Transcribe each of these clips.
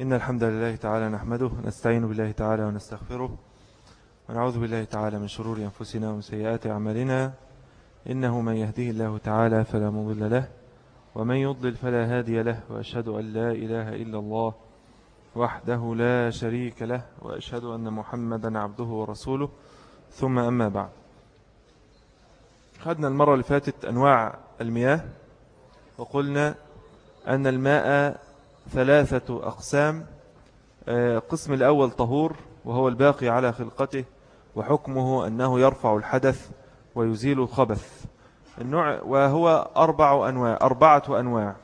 إن الحمد لله تعالى نحمده نستعين بالله تعالى ونستغفره ونعوذ بالله تعالى من شرور أنفسنا ومن سيئات أعمالنا. إنه من يهديه الله تعالى فلا مضل له ومن يضلل فلا هادي له وأشهد أن لا إله إلا الله وحده لا شريك له وأشهد أن محمدا عبده ورسوله. ثم أما بعد. خدنا المرة اللي فاتت أنواع المياه وقلنا أن الماء ثلاثة أقسام. آه، قسم الأول طهور وهو الباقي على خلقته وحكمه أنه يرفع الحدث ويزيل الخبث. النوع وهو أربع أنواع أربعة أنواع.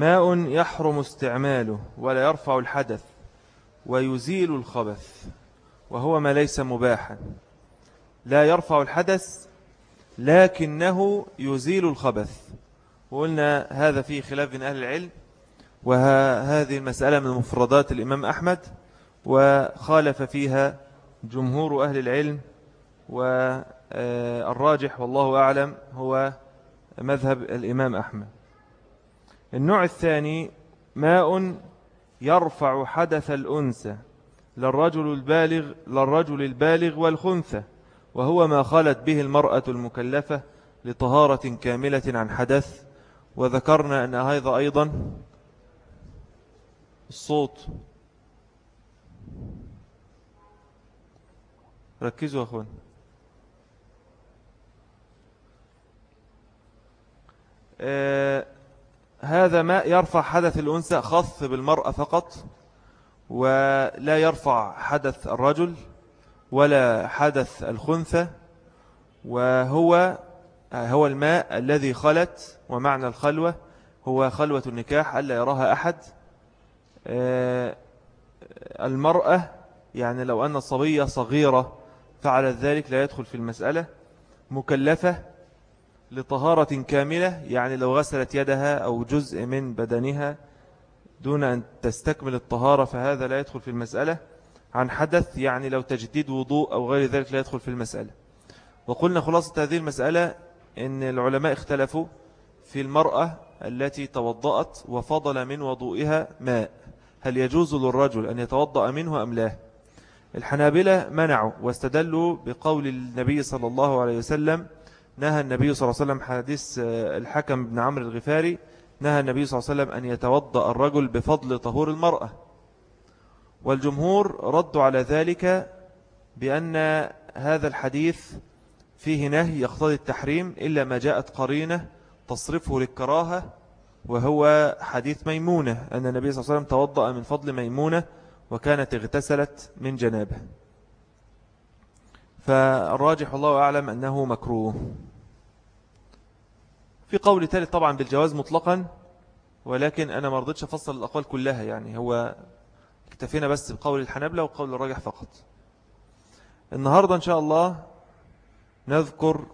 ماء يحرم استعماله ولا يرفع الحدث ويزيل الخبث وهو ما ليس مباحا. لا يرفع الحدث لكنه يزيل الخبث. وقلنا هذا فيه خلاف بين أهل العلم وهذه المسألة من مفردات الإمام أحمد وخالف فيها جمهور أهل العلم والراجح والله أعلم هو مذهب الإمام أحمد. النوع الثاني ماء يرفع حدث الأنثى للرجل البالغ للرجل البالغ والخنثى وهو ما خلت به المرأة المكلفة لطهارة كاملة عن حدث. وذكرنا أن هذا أيضا الصوت. ركزوا أخوان. آه هذا ما يرفع حدث الأنثى خاص بالمرأة فقط ولا يرفع حدث الرجل ولا حدث الخنثى وهو هو الماء الذي خلت ومعنى الخلوة هو خلوة النكاح ألا يراها أحد. آه، المرأة يعني لو أن الصبية صغيرة فعلت ذلك لا يدخل في المسألة مكلفة لطهارة كاملة يعني لو غسلت يدها أو جزء من بدنها دون أن تستكمل الطهارة فهذا لا يدخل في المسألة. عن حدث يعني لو تجديد وضوء أو غير ذلك لا يدخل في المسألة. وقلنا خلاصة هذه المسألة أن العلماء اختلفوا في المرأة التي توضأت وفضل من وضوئها ماء. هل يجوز للرجل أن يتوضأ منه أم لا؟ الحنابلة منعوا واستدلوا بقول النبي صلى الله عليه وسلم نهى النبي صلى الله عليه وسلم حديث آه، الحكم بن عمرو الغفاري نهى النبي صلى الله عليه وسلم أن يتوضأ الرجل بفضل طهور المرأة. والجمهور ردوا على ذلك بأن هذا الحديث فيه نهي يقتضي التحريم إلا ما جاءت قرينة تصرفه للكراهة وهو حديث ميمونة أن النبي صلى الله عليه وسلم توضأ من فضل ميمونة وكانت اغتسلت من جنابه. فالراجح الله أعلم أنه مكروه. في قول ثالث طبعا بالجواز مطلقا ولكن أنا ما رضيتش أفصل الأقوال كلها يعني. هو اكتفينا بس بقول الحنبلة وقول الراجح فقط. النهاردة إن شاء الله نذكر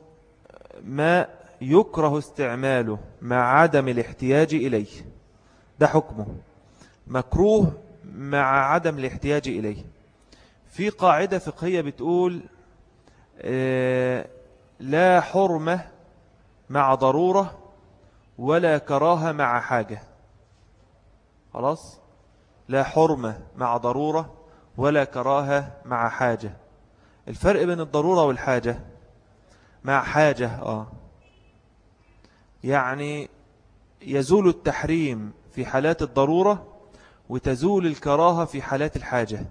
ما يكره استعماله مع عدم الاحتياج إليه. ده حكمه. مكروه مع عدم الاحتياج إليه. في قاعدة فقهية بتقول آه، لا حرمة مع ضرورة ولا كراهة مع حاجة. خلاص؟ لا حرمة مع ضرورة ولا كراهة مع حاجة. الفرق بين الضرورة والحاجة. مع حاجة آه. يعني يزول التحريم في حالات الضرورة وتزول الكراهة في حالات الحاجة.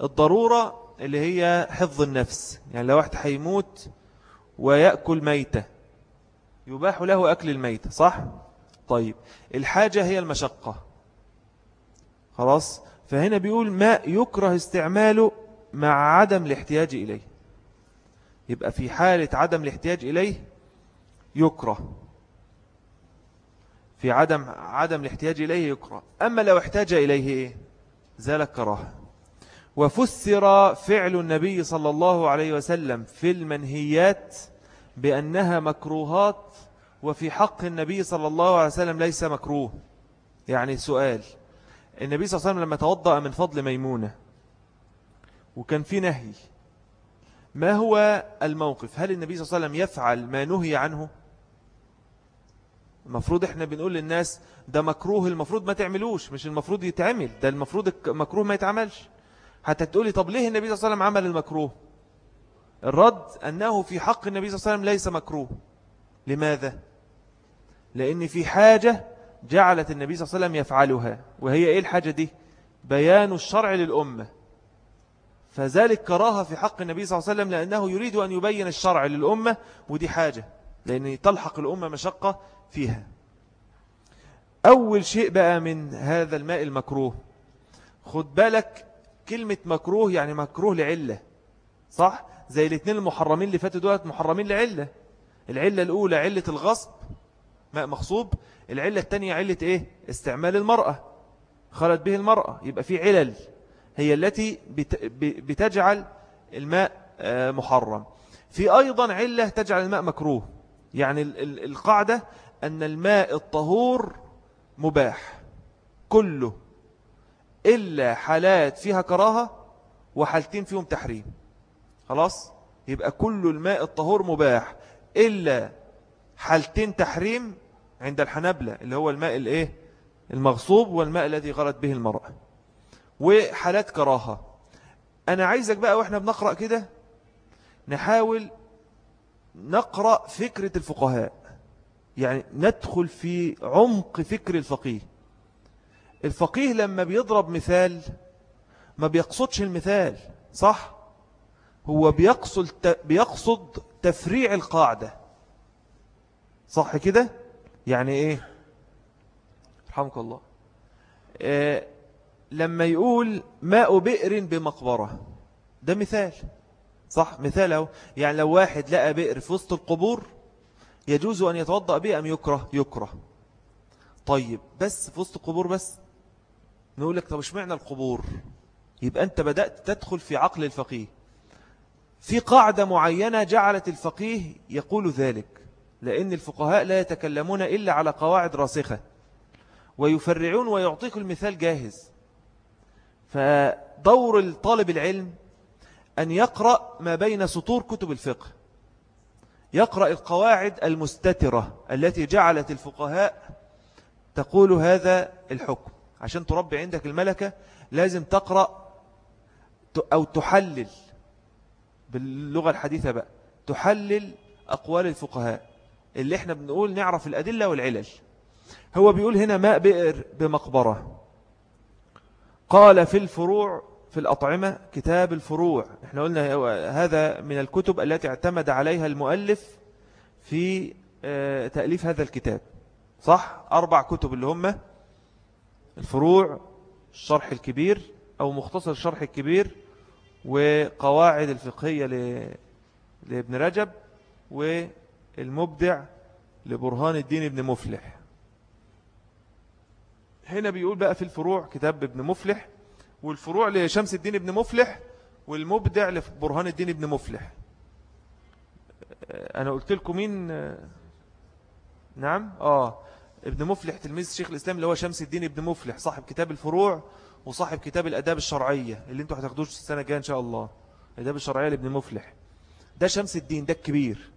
الضرورة اللي هي حفظ النفس. يعني لو واحد هيموت ويأكل ميتة يباح له أكل الميتة صح؟ طيب الحاجة هي المشقة. خلاص؟ فهنا بيقول ما يكره استعماله مع عدم الاحتياج إليه. يبقى في حالة عدم الاحتياج إليه يكره. في عدم عدم الاحتياج إليه يكره. أما لو احتاج إليه إيه؟ زال كراهه وفسر فعل النبي صلى الله عليه وسلم في المنهيات بأنها مكروهات وفي حق النبي صلى الله عليه وسلم ليس مكروه. يعني سؤال. النبي صلى الله عليه وسلم لما توضأ من فضل ميمونة وكان في نهي ما هو الموقف؟ هل النبي صلى الله عليه وسلم يفعل ما نهي عنه؟ المفروض إحنا بنقول للناس ده مكروه المفروض ما تعملوش مش المفروض يتعمل ده المفروض مكروه ما يتعملش. حتى تقولي طب ليه النبي صلى الله عليه وسلم عمل المكروه؟ الرد أنه في حق النبي صلى الله عليه وسلم ليس مكروه. لماذا؟ لأن في حاجة جعلت النبي صلى الله عليه وسلم يفعلها وهي إيه الحاجة دي؟ بيان الشرع للأمة فذلك كراهة في حق النبي صلى الله عليه وسلم لأنه يريد أن يبين الشرع للأمة ودي حاجة لأن تلحق الأمة مشقة فيها أول شيء بقى من هذا الماء المكروه خد بالك كلمة مكروه يعني مكروه لعلة صح؟ زي الاثنين المحرمين اللي فاتوا دولت محرمين لعلة العلة الأولى علة الغصب ماء مغصوب العلة الثانية علة إيه؟ استعمال المرأة. خلت به المرأة يبقى في علل. هي التي بتجعل الماء آه، محرم. في أيضا علة تجعل الماء مكروه. يعني القاعدة أن الماء الطهور مباح. كله. إلا حالات فيها كراهة وحالتين فيهم تحريم. خلاص؟ يبقى كل الماء الطهور مباح. إلا حالتين تحريم عند الحنبلة اللي هو الماء الإيه؟ المغصوب والماء الذي غلت به المرأة وحالات كراهة. أنا عايزك بقى وإحنا بنقرأ كده نحاول نقرأ فكرة الفقهاء. يعني ندخل في عمق فكر الفقيه. الفقيه لما بيضرب مثال ما بيقصدش المثال صح؟ هو بيقصد, بيقصد تفريع القاعدة. صح كده؟ يعني إيه؟ رحمك الله. آه لما يقول ماء بئر بمقبرة. ده مثال. صح؟ مثال يعني لو واحد لقى بئر في وسط القبور يجوز أن يتوضأ به أم يكره؟ يكره. طيب بس في وسط القبور بس؟ نقول لك طب اشمعنى القبور؟ يبقى أنت بدأت تدخل في عقل الفقيه. في قاعدة معينة جعلت الفقيه يقول ذلك. لأن الفقهاء لا يتكلمون إلا على قواعد راسخة ويفرعون ويعطيك المثال جاهز. فدور الطالب العلم أن يقرأ ما بين سطور كتب الفقه يقرأ القواعد المستترة التي جعلت الفقهاء تقول هذا الحكم. عشان تربي عندك الملكة لازم تقرأ أو تحلل باللغة الحديثة بقى تحلل أقوال الفقهاء. اللي إحنا بنقول نعرف الأدلة والعلل. هو بيقول هنا ماء بئر بمقبرة. قال في الفروع في الأطعمة كتاب الفروع. إحنا قلنا هذا من الكتب التي اعتمد عليها المؤلف في آه، تأليف هذا الكتاب. صح؟ أربع كتب اللي هم الفروع الشرح الكبير أو مختصر الشرح الكبير وقواعد الفقهية لابن رجب والمبدع لبرهان الدين ابن مفلح. هنا بيقول بقى في الفروع كتاب ابن مفلح والفروع لشمس الدين ابن مفلح والمبدع لبرهان الدين ابن مفلح. أنا قلت لكم مين؟ نعم؟ آه. ابن مفلح تلميذ الشيخ الإسلام اللي هو شمس الدين ابن مفلح صاحب كتاب الفروع وصاحب كتاب الأداب الشرعية اللي أنتوا هتاخدوش السنة الجاية إن شاء الله. الأداب الشرعية لابن مفلح. ده شمس الدين ده الكبير.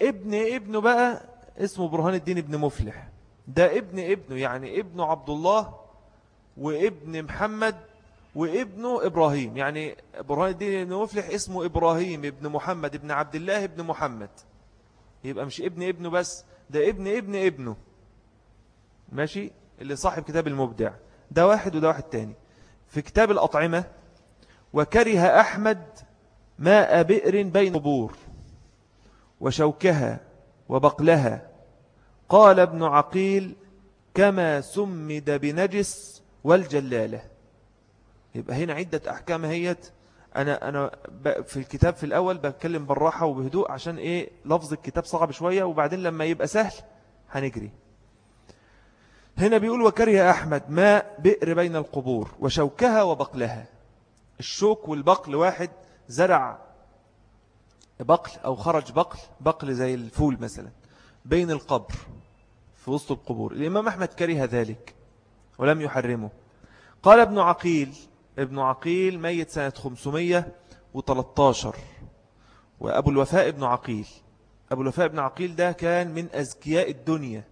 ابن ابنه بقى اسمه برهان الدين ابن مفلح. ده ابن ابنه يعني ابنه عبد الله وابن محمد وابنه إبراهيم. يعني برهان الدين بن مفلح اسمه إبراهيم ابن محمد ابن عبد الله ابن محمد. يبقى مش ابن ابنه بس ده ابن ابن ابنه. ماشي؟ اللي صاحب كتاب المبدع. ده واحد وده واحد تاني. في كتاب الأطعمة وكره أحمد ماء بئر بين قبور وشوكها وبقلها. قال ابن عقيل كما سمد بنجس والجلالة. يبقى هنا عدة أحكام هيت. أنا, أنا في الكتاب في الأول بتكلم بالراحة وبهدوء عشان إيه لفظ الكتاب صعب شوية وبعدين لما يبقى سهل هنجري. هنا بيقول وكره أحمد ماء بئر بين القبور وشوكها وبقلها. الشوك والبقل واحد زرع بقل أو خرج بقل بقل زي الفول مثلا بين القبر في وسط القبور. الإمام أحمد كره ذلك ولم يحرمه. قال ابن عقيل ابن عقيل ميت سنة 513 وأبو الوفاء ابن عقيل. أبو الوفاء ابن عقيل ده كان من أزكياء الدنيا.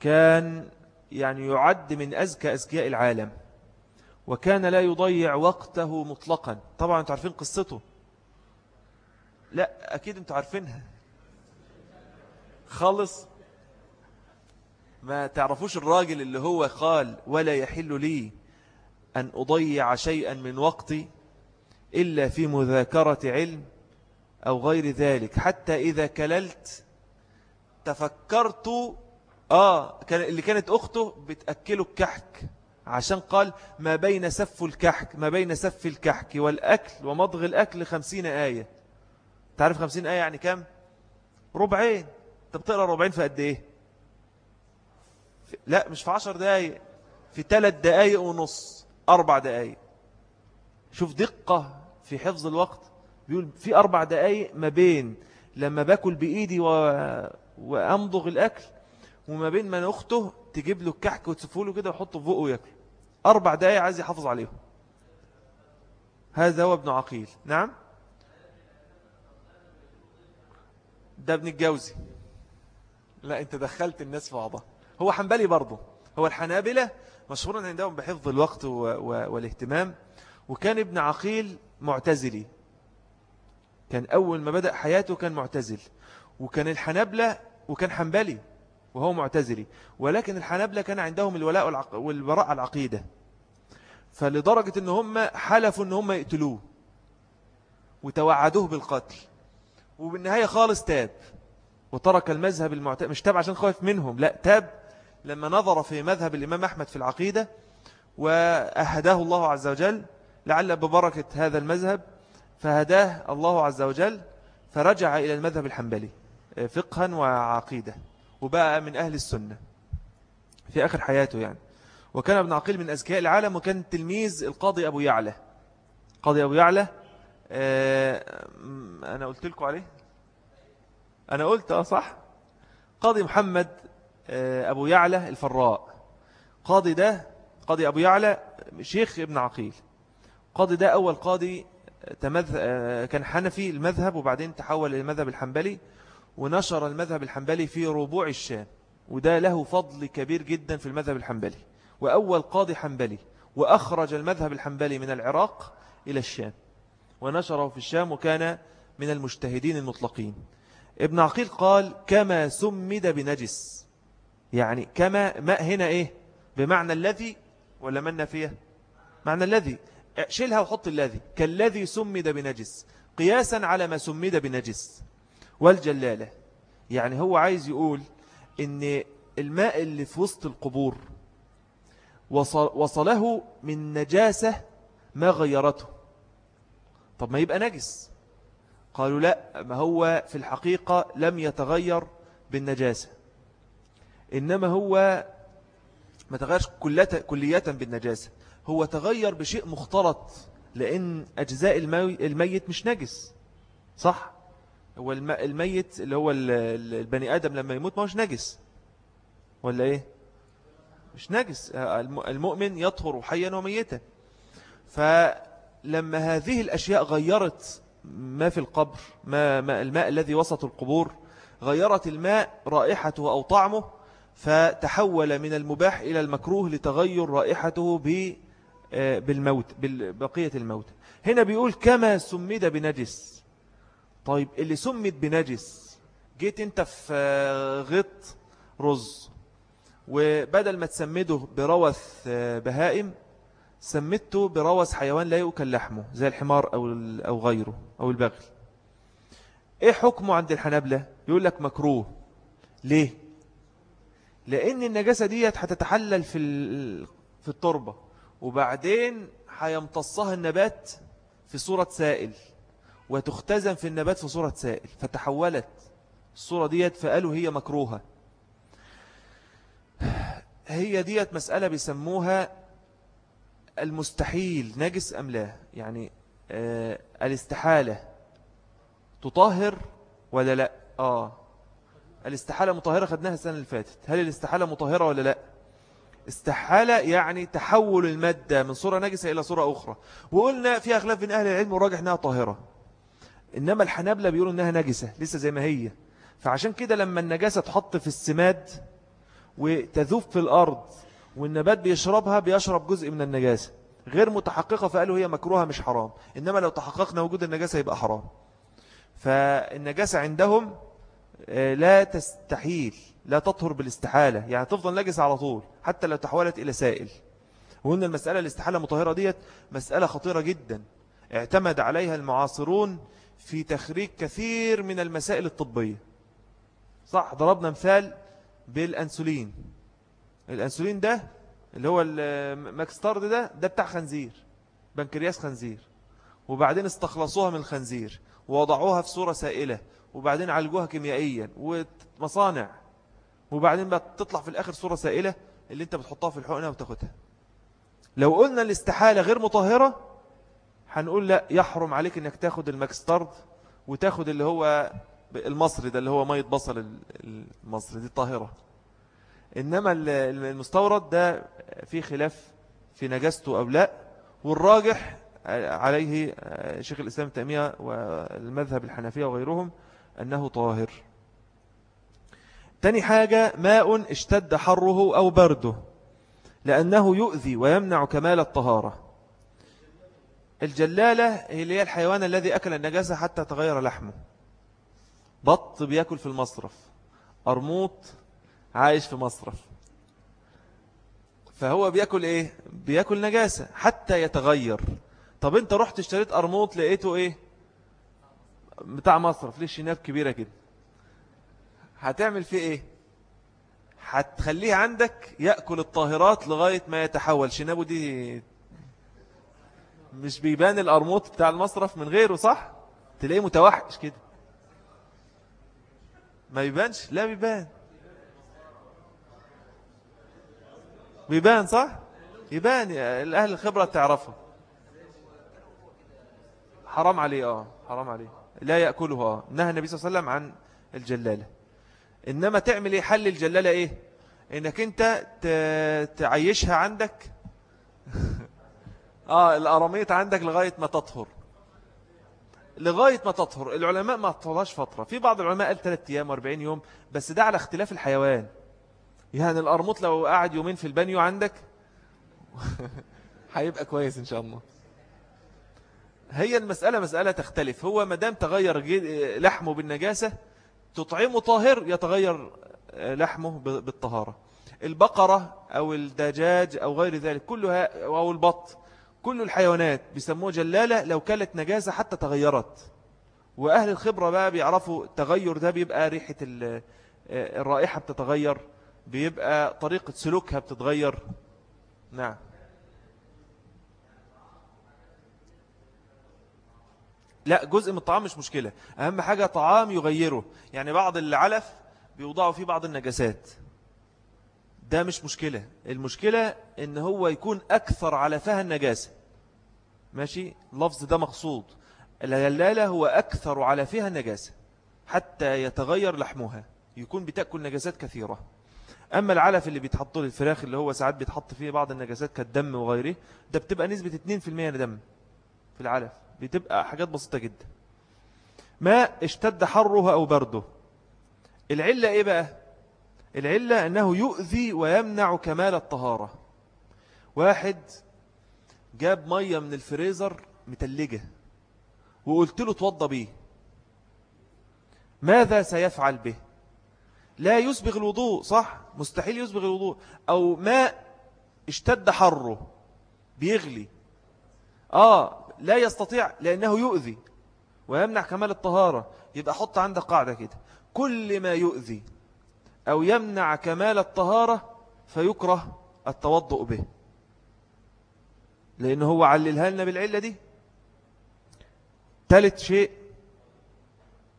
كان يعني يعد من أزكى أزكياء العالم وكان لا يضيع وقته مطلقا. طبعا أنتوا عارفين قصته. لا أكيد أنتوا عارفينها. خالص. ما تعرفوش الراجل اللي هو قال ولا يحل لي أن أضيع شيئا من وقتي إلا في مذاكرة علم أو غير ذلك. حتى إذا كللت تفكرت آه اللي كانت أخته بتأكله الكحك. عشان قال ما بين سف الكحك ما بين سف الكحك والأكل ومضغ الأكل خمسين آية. تعرف خمسين آية يعني كم؟ ربعين. انت بتقرأ ربعين في قد إيه؟ لا مش في عشر دقايق في ثلاث دقايق ونص أربع دقايق. شوف دقة في حفظ الوقت بيقول في أربع دقايق ما بين لما باكل بإيدي و... وأمضغ الأكل وما بين من أخته تجيب له الكحك وتسفه له كده وحطه في بقه ويأكل. أربع دقايق عايز يحافظ عليهم. هذا هو ابن عقيل. نعم؟ ده ابن الجوزي. لا انت دخلت الناس في بعضها هو حنبلي برضه. هو الحنابلة مشهورا عندهم بحفظ الوقت و... و... والاهتمام. وكان ابن عقيل معتزلي. كان أول ما بدأ حياته كان معتزل. وكان الحنابلة وكان حنبلي وهو معتزلي. ولكن الحنابلة كان عندهم الولاء والبراء العقيدة. فلدرجة إن هم حلفوا إن هم يقتلوه. وتوعدوه بالقتل. وبالنهاية خالص تاب. وترك المذهب المعتزل مش تاب عشان خايف منهم لا تاب لما نظر في مذهب الإمام أحمد في العقيدة وأهداه الله عز وجل لعل ببركة هذا المذهب فهداه الله عز وجل فرجع إلى المذهب الحنبلي فقها وعقيدة وبقى من أهل السنة في آخر حياته يعني. وكان ابن عقيل من أذكياء العالم وكان تلميذ القاضي أبو يعلى. قاضي أبو يعلى آه، أنا قلت لكم عليه؟ أنا قلت أه صح. قاضي محمد آه، أبو يعلى الفراء. قاضي ده قاضي أبو يعلى شيخ ابن عقيل. قاضي ده أول قاضي تمذ... آه، كان حنفي المذهب وبعدين تحول للمذهب الحنبلي ونشر المذهب الحنبلي في ربوع الشام. وده له فضل كبير جدا في المذهب الحنبلي. وأول قاضي حنبلي وأخرج المذهب الحنبلي من العراق إلى الشام. ونشره في الشام وكان من المجتهدين المطلقين. ابن عقيل قال كما سمد بنجس. يعني كما ماء هنا إيه؟ بمعنى الذي ولا من فيه؟ معنى الذي. شيلها وحط الذي. كالذي سمد بنجس. قياسا على ما سمد بنجس. والجلالة. يعني هو عايز يقول إن الماء اللي في وسط القبور وصل وصله من نجاسة ما غيرته. طب ما يبقى نجس. قالوا لا ما هو في الحقيقة لم يتغير بالنجاسة. إنما هو ما تغيرش كلية بالنجاسة. هو تغير بشيء مختلط لأن أجزاء الميت مش نجس. صح؟ هو الميت اللي هو البني آدم لما يموت ما هوش نجس. ولا إيه؟ مش نجس. المؤمن يطهر حيا وميتا. فلما هذه الأشياء غيرت ما في القبر ما, ما الماء الذي وسط القبور غيرت الماء رائحته أو طعمه فتحول من المباح إلى المكروه لتغير رائحته آه، بالموت بقية الموت. هنا بيقول كما سمد بنجس. طيب اللي سمد بنجس جيت أنت في آه، غط رز وبدل ما تسمده بروث آه، بهائم سمدته بروث حيوان لا يؤكل لحمه زي الحمار أو, أو غيره أو البغل. إيه حكمه عند الحنابلة؟ يقول لك مكروه. ليه؟ لأن النجاسة ديت هتتحلل في في التربة وبعدين هيمتصها النبات في صورة سائل وتختزن في النبات في صورة سائل فتحولت الصورة ديت فقالوا هي مكروهة. هي ديت مسألة بيسموها المستحيل نجس أم لا؟ يعني آه الاستحالة تطهر ولا لا؟ آه. الاستحالة مطهرة خدناها السنة اللي فاتت. هل الاستحالة مطهرة ولا لا؟ استحالة يعني تحول المادة من صورة نجسة إلى صورة أخرى. وقلنا في أغلب من أهل العلم وراجح أنها طاهرة. إنما الحنابلة بيقولوا أنها نجسة لسه زي ما هي. فعشان كده لما النجاسة تحط في السماد وتذوب في الأرض والنبات بيشربها بيشرب جزء من النجاسة. غير متحققة فقالوا هي مكروهة مش حرام. إنما لو تحققنا وجود النجاسة يبقى حرام. فالنجاسة عندهم آه، لا تستحيل لا تطهر بالاستحالة. يعني تفضل نجس على طول حتى لو تحولت إلى سائل. وقلنا المسألة الاستحالة مطهرة ديت مسألة خطيرة جدا. اعتمد عليها المعاصرون في تخريج كثير من المسائل الطبية. صح ضربنا مثال بالأنسولين. الأنسولين ده اللي هو الماكستارد ده ده بتاع خنزير بنكرياس خنزير. وبعدين استخلصوها من الخنزير ووضعوها في صورة سائلة وبعدين عالجوها كيميائيا ومصانع. وبعدين بقى تطلع في الآخر صورة سائلة اللي انت بتحطها في الحقنة وتاخدها لو قلنا الاستحالة غير مطهرة هنقول لا يحرم عليك إنك تاخد الماكستارد وتاخد اللي هو المصري ده اللي هو مية بصل المصري دي الطاهرة. إنما المستورد ده في خلاف في نجاسته أو لا والراجح عليه شيخ الإسلام التأمية والمذهب الحنفية وغيرهم أنه طاهر. تاني حاجة ماء اشتد حره أو برده لأنه يؤذي ويمنع كمال الطهارة. الجلالة هي الحيوان الذي أكل النجاسة حتى تغير لحمه. بط بيأكل في المصرف. أرموط عايش في مصرف. فهو بيأكل إيه؟ بيأكل نجاسة حتى يتغير. طب أنت رحت اشتريت أرموط لقيته إيه؟ بتاع مصرف ليه شناب كبيرة كده؟ هتعمل فيه إيه؟ هتخليه عندك يأكل الطاهرات لغاية ما يتحول. شنابه دي مش بيبان الأرموط بتاع المصرف من غيره صح؟ تلاقيه متوحش كده. ما يبانش لا بيبان. بيبان صح؟ يبان الأهل الخبرة تعرفه. حرام عليه آه حرام عليه. لا يأكله آه. نهى النبي صلى الله عليه وسلم عن الجلالة. إنما تعمل إيه؟ حل الجلالة إيه؟ إنك أنت تعيشها عندك. آه الأراميط عندك لغاية ما تطهر. لغاية ما تطهر. العلماء ما طولهاش فترة. في بعض العلماء قال 3 أيام و40 يوم بس ده على اختلاف الحيوان. يعني الأرموط لو قعد يومين في البانيو عندك هيبقى كويس إن شاء الله. هي المسألة مسألة تختلف. هو مدام تغير لحمه بالنجاسة تطعمه طاهر يتغير لحمه بالطهارة. البقرة أو الدجاج أو غير ذلك كلها أو البط كل الحيوانات بيسموه جلالة لو كانت نجاسة حتى تغيرت. وأهل الخبرة بقى بيعرفوا التغير ده بيبقى ريحة الرائحة بتتغير. بيبقى طريقة سلوكها بتتغير. نعم. لا جزء من الطعام مش مشكلة. أهم حاجة طعام يغيره. يعني بعض العلف بيوضعوا فيه بعض النجاسات. ده مش مشكلة. المشكلة إن هو يكون أكثر على فها النجاسة. ماشي؟ اللفظ ده مقصود. الهلالة هو أكثر على فيها النجاسة حتى يتغير لحمها. يكون بتأكل نجاسات كثيرة. أما العلف اللي بيتحط للفراخ اللي هو ساعات بيتحط فيه بعض النجاسات كالدم وغيره ده بتبقى نسبة 2% دم في العلف. بتبقى حاجات بسيطة جدا. ما اشتد حره أو برده. العلة إيه بقى؟ العلة أنه يؤذي ويمنع كمال الطهارة. واحد جاب مية من الفريزر متلجة وقلت له توضى به ماذا سيفعل به؟ لا يسبغ الوضوء صح؟ مستحيل يسبغ الوضوء. أو ماء اشتد حره بيغلي. آه لا يستطيع لأنه يؤذي. ويمنع كمال الطهارة. يبقى حط عندك قاعدة كده. كل ما يؤذي أو يمنع كمال الطهارة فيكره التوضؤ به. لأنه هو عللها لنا بالعلة دي. ثالث شيء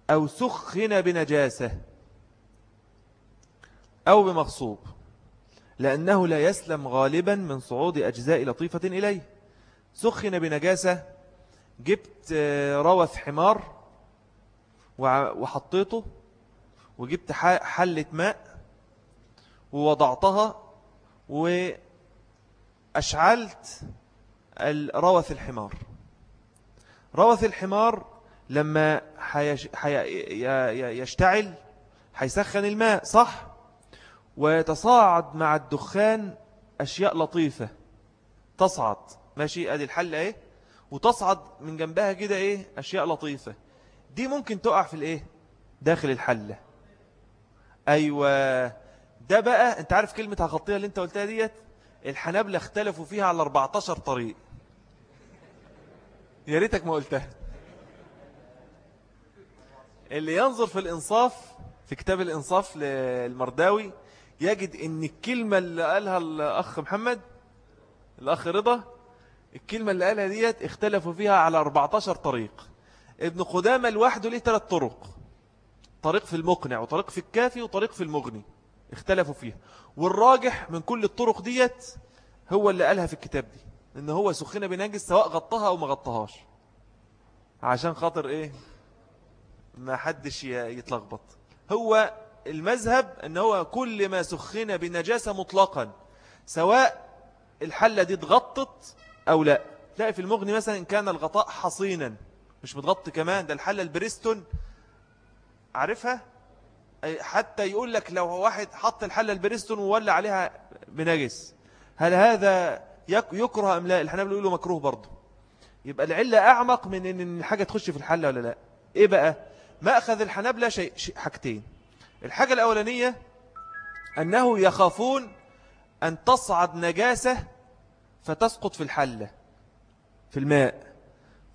أو سخن بنجاسة. أو بمغصوب لأنه لا يسلم غالبا من صعود أجزاء لطيفة إليه. سخن بنجاسة جبت روث حمار وحطيته وجبت حلة ماء ووضعتها وأشعلت روث الحمار. روث الحمار لما يشتعل هيسخن الماء صح؟ ويتصاعد مع الدخان أشياء لطيفة. تصعد. ماشي؟ أدي الحل إيه؟ وتصعد من جنبها كده إيه؟ أشياء لطيفة. دي ممكن تقع في الإيه؟ داخل الحلة. أيوه. ده بقى أنت عارف كلمة هغطيها اللي أنت قلتها ديت؟ الحنابلة اختلفوا فيها على 14 طريق. يا ريتك ما قلتها. اللي ينظر في الإنصاف في كتاب الإنصاف للمرداوي يجد إن الكلمة اللي قالها الأخ محمد الأخ رضا الكلمة اللي قالها ديت اختلفوا فيها على 14 طريق. ابن قدامة لوحده ليه ثلاث طرق طريق في المقنع وطريق في الكافي وطريق في المغني اختلفوا فيها. والراجح من كل الطرق ديت هو اللي قالها في الكتاب دي إن هو سخنة بنجس سواء غطاها أو ما غطاهاش. عشان خاطر إيه؟ ما حدش يتلخبط. هو المذهب أن هو كل ما سخن بنجاسة مطلقا سواء الحلة دي اتغطت أو لا. تلاقي في المغني مثلا إن كان الغطاء حصينا مش متغطي كمان ده الحلة البريستون. عارفها؟ حتى يقول لك لو واحد حط الحلة البريستون وولى عليها بنجس هل هذا يكره أم لا؟ الحنابلة يقولوا مكروه برضه. يبقى العلة أعمق من أن الحاجة تخش في الحلة ولا لا. إيه بقى؟ ما أخذ الحنابلة شيء حاجتين. الحاجة الأولانية أنه يخافون أن تصعد نجاسة فتسقط في الحلة في الماء.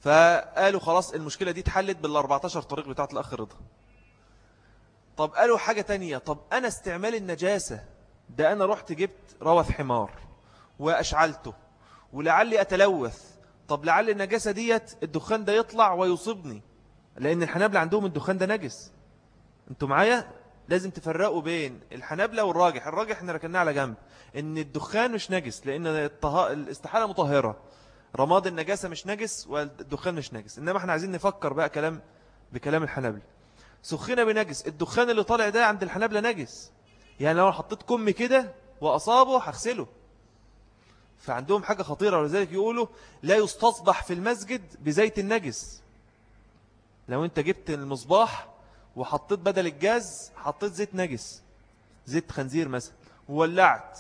فقالوا خلاص المشكلة دي اتحلت بال14 طريق بتاعت الأخ رضا. طب قالوا حاجة تانية طب أنا استعمال النجاسة ده أنا رحت جبت روث حمار وأشعلته ولعلي أتلوث. طب لعل النجاسة ديت الدخان ده يطلع ويصيبني لأن الحنابلة عندهم الدخان ده نجس. أنتوا معايا؟ لازم تفرقوا بين الحنابلة والراجح. الراجح إحنا ركناه على جنب. إن الدخان مش نجس لأن الاستحالة مطهرة. رماد النجاسة مش نجس والدخان مش نجس. إنما إحنا عايزين نفكر بقى كلام بكلام الحنابلة. سخنة بنجس. الدخان اللي طالع ده عند الحنابلة نجس. يعني لو حطيت كم كده وأصابه هغسله. فعندهم حاجة خطيرة ولذلك يقولوا لا يستصبح في المسجد بزيت النجس. لو أنت جبت المصباح وحطيت بدل الجاز حطيت زيت نجس زيت خنزير مثلا وولعت.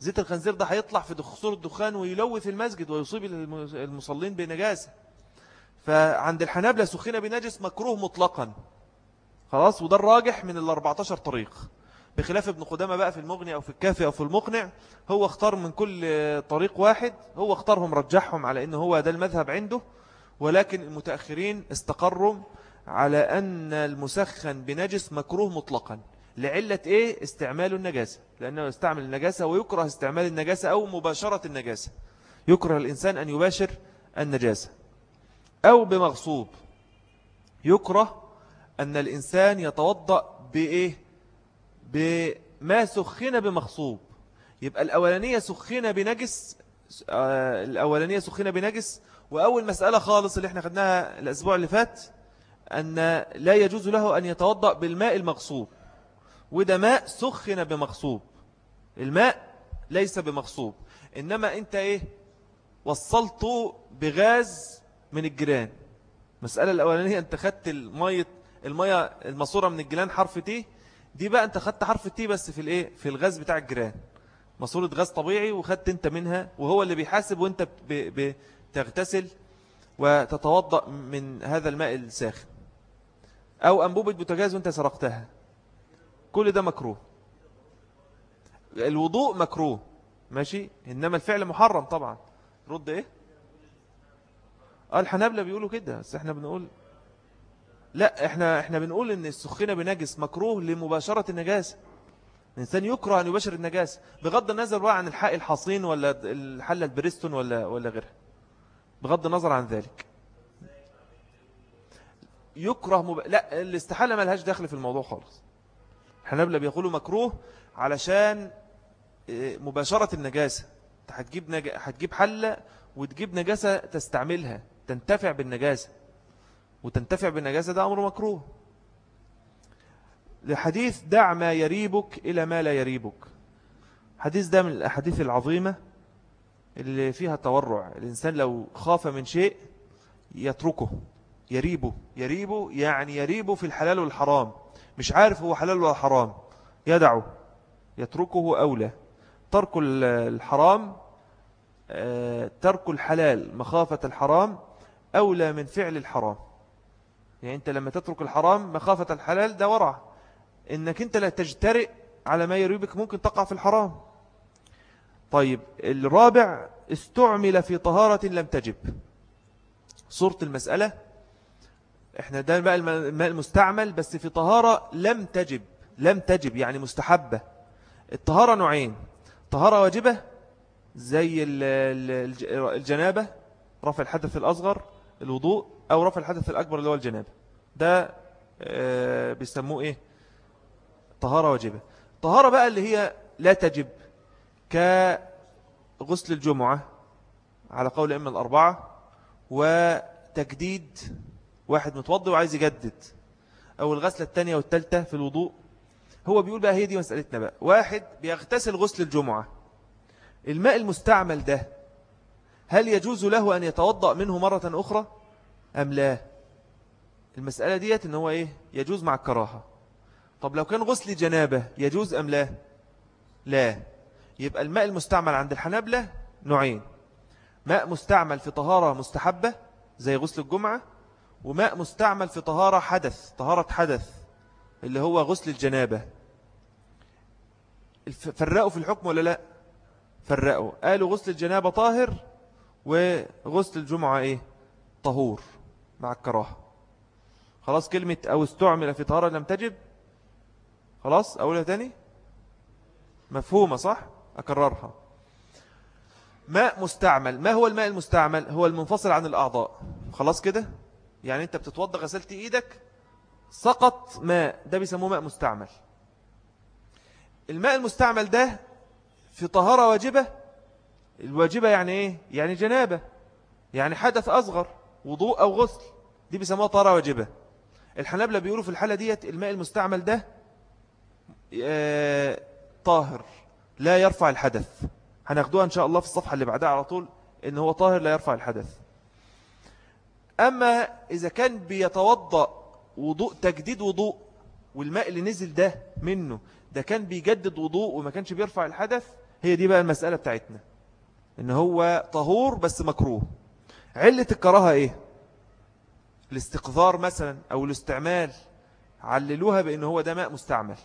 زيت الخنزير ده هيطلع في دخصور الدخان ويلوث المسجد ويصيب المصلين بنجاسة. فعند الحنابلة سخنة بنجس مكروه مطلقا. خلاص وده الراجح من ال 14 طريق. بخلاف ابن قدامة بقى في المغني أو في الكافي أو في المقنع هو اختار من كل طريق واحد هو اختارهم رجحهم على أنه هو ده المذهب عنده. ولكن المتأخرين استقروا. على أن المسخن بنجس مكروه مطلقا. لعلة إيه؟ استعمال النجاسة. لأنه يستعمل النجاسة ويكره استعمال النجاسة أو مباشرة النجاسة. يكره الإنسان أن يباشر النجاسة. أو بمغصوب. يكره أن الإنسان يتوضأ بإيه؟ بما سخن بمغصوب. يبقى الأولانية سخن بنجس آه، الأولانية سخن بنجس وأول مسألة خالص اللي إحنا خدناها الأسبوع اللي فات أن لا يجوز له أن يتوضأ بالماء المغصوب. وده ماء سخن بمغصوب. الماء ليس بمغصوب. إنما أنت إيه؟ وصلته بغاز من الجيران. مسألة الأولانية أنت خدت المية المية المصورة من الجيران حرف تي دي بقى أنت خدت حرف تي بس في الإيه؟ في الغاز بتاع الجيران. ماسورة غاز طبيعي وخدت أنت منها وهو اللي بيحاسب وأنت بتغتسل وتتوضأ من هذا الماء الساخن. أو أنبوبة بوتجاز وأنت سرقتها. كل ده مكروه. الوضوء مكروه. ماشي؟ إنما الفعل محرم طبعا. رد إيه؟ الحنابلة بيقولوا كده بس إحنا بنقول لا إحنا إحنا بنقول إن السخنة بنجس مكروه لمباشرة النجاسة. الإنسان يكره أن يباشر النجاسة. بغض النظر بقى عن الحق الحصين ولا الحلة البريستون ولا ولا غيرها. بغض النظر عن ذلك. يكره مب... لا الاستحالة ما لهاش دخل في الموضوع خالص. حنبلة بيقولوا مكروه علشان آه، مباشرة النجاسة. هتجيب, نج... هتجيب حلة وتجيب نجاسة تستعملها. تنتفع بالنجاسة. وتنتفع بالنجاسة ده أمر مكروه. لحديث دع ما يريبك إلى ما لا يريبك. حديث ده من الأحاديث العظيمة اللي فيها تورع. الإنسان لو خاف من شيء يتركه. يريبه. يريبه يعني يريبه في الحلال والحرام. مش عارف هو حلال ولا حرام. يدعه. يتركه أولى ترك الحرام آه، ترك الحلال مخافة الحرام أولى من فعل الحرام. يعني أنت لما تترك الحرام مخافة الحلال ده ورع. إنك أنت لا تجترئ على ما يريبك ممكن تقع في الحرام. طيب الرابع استعمل في طهارة لم تجب. صورة المسألة. إحنا ده بقى الماء المستعمل بس في طهارة لم تجب لم تجب يعني مستحبة. الطهارة نوعين طهارة واجبة زي الجنابة رفع الحدث الأصغر الوضوء أو رفع الحدث الأكبر اللي هو الجنابة. ده آه، بيسموه إيه؟ طهارة واجبة. طهارة بقى اللي هي لا تجب كغسل الجمعة على قول إما الأربعة وتجديد واحد متوضي وعايز يجدد. أو الغسلة الثانية والثالثة في الوضوء. هو بيقول بقى هي دي مسألتنا بقى. واحد بيغتسل غسل الجمعة. الماء المستعمل ده هل يجوز له أن يتوضأ منه مرة أخرى؟ أم لا؟ المسألة ديت إن هو إيه؟ يجوز مع الكراهة. طب لو كان غسل جنابة يجوز أم لا؟ لا. يبقى الماء المستعمل عند الحنابلة نوعين. ماء مستعمل في طهارة مستحبة زي غسل الجمعة وماء مستعمل في طهارة حدث طهارة حدث اللي هو غسل الجنابة. فرقوا في الحكم ولا لا؟ فرقوا. قالوا غسل الجنابة طاهر وغسل الجمعة إيه؟ طهور مع الكراهة. خلاص كلمة أو استعمل في طهارة لم تجب؟ خلاص أقولها تاني؟ مفهومة صح؟ أكررها. ماء مستعمل. ما هو الماء المستعمل؟ هو المنفصل عن الأعضاء. خلاص كده؟ يعني انت بتتوضى غسلت إيدك سقط ماء ده بيسموه ماء مستعمل. الماء المستعمل ده في طهارة واجبة الواجبة يعني إيه؟ يعني جنابة يعني حدث أصغر وضوء أو غسل دي بيسموها طهارة واجبة. الحنابلة بيقولوا في الحالة ديت الماء المستعمل ده آه، طاهر لا يرفع الحدث. هناخدوها إن شاء الله في الصفحة اللي بعدها على طول إن هو طاهر لا يرفع الحدث. أما إذا كان بيتوضأ وضوء تجديد وضوء والماء اللي نزل ده منه ده كان بيجدد وضوء وما كانش بيرفع الحدث هي دي بقى المسألة بتاعتنا. إن هو طهور بس مكروه. علة الكراهة إيه؟ الاستقذار مثلا أو الاستعمال. عللوها بأن هو ده ماء مستعمل.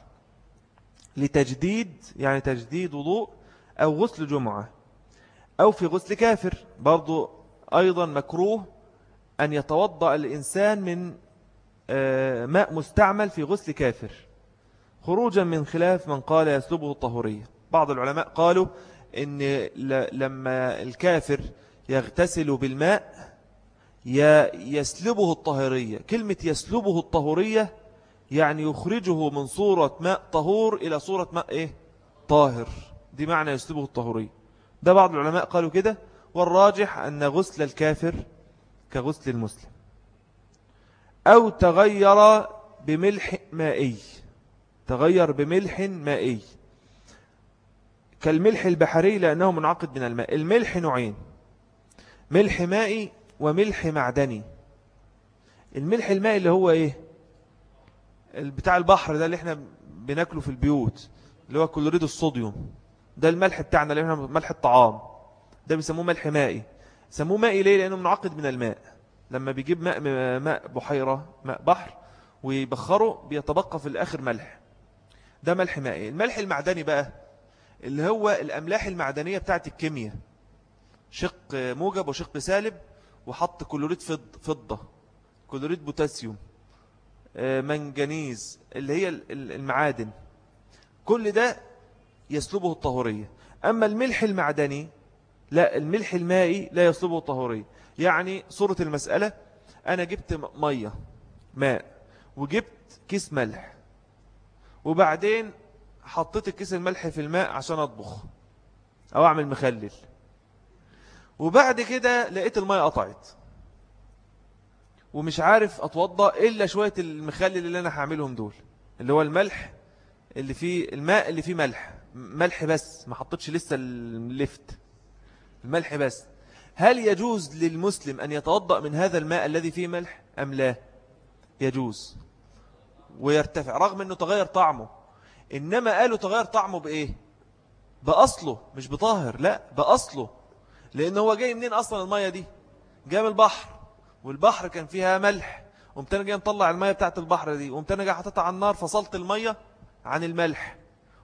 لتجديد يعني تجديد وضوء أو غسل جمعة. أو في غسل كافر برضو أيضا مكروه أن يتوضأ الإنسان من آه، ماء مستعمل في غسل كافر. خروجا من خلاف من قال يسلبه الطهورية. بعض العلماء قالوا إن لما الكافر يغتسل بالماء يسلبه الطهورية. كلمة يسلبه الطهورية يعني يخرجه من صورة ماء طهور إلى صورة ماء إيه؟ طاهر. دي معنى يسلبه الطهورية. ده بعض العلماء قالوا كده. والراجح أن غسل الكافر كغسل المسلم. أو تغير بملح مائي. تغير بملح مائي. كالملح البحري لأنه منعقد من الماء. الملح نوعين. ملح مائي وملح معدني. الملح المائي اللي هو إيه؟ بتاع البحر ده اللي إحنا بناكله في البيوت. اللي هو كلوريد الصوديوم. ده الملح بتاعنا اللي إحنا ملح الطعام. ده بيسموه ملح مائي. سموه مائي ليه لأنه منعقد من الماء. لما بيجيب ماء ماء بحيرة ماء بحر ويبخره بيتبقى في الآخر ملح. ده ملح مائي. الملح المعدني بقى اللي هو الأملاح المعدنية بتاعت الكيمياء. شق موجب وشق سالب وحط كلوريد فضة. كلوريد بوتاسيوم. آه، منجنيز اللي هي المعادن. كل ده يسلبه الطهورية. أما الملح المعدني لا الملح المائي لا يسلبه الطهورية يعني صورة المسألة أنا جبت مية ماء وجبت كيس ملح وبعدين حطيت الكيس الملح في الماء عشان أطبخ أو أعمل مخلل. وبعد كده لقيت الماء قطعت. ومش عارف أتوضى إلا شوية المخلل اللي أنا هعملهم دول اللي هو الملح اللي فيه الماء اللي فيه ملح ملح بس ما حطتش لسه اللفت الملح بس. هل يجوز للمسلم أن يتوضأ من هذا الماء الذي فيه ملح أم لا؟ يجوز. ويرتفع رغم أنه تغير طعمه. إنما قالوا تغير طعمه بإيه؟ بأصله مش بطاهر لا بأصله. لأنه هو جاي منين أصلا المية دي؟ جاي من البحر. والبحر كان فيها ملح. قمت أنا جاي مطلع المية بتاعت البحر دي. قمت أنا جاي حطيتها على النار فصلت المية عن الملح.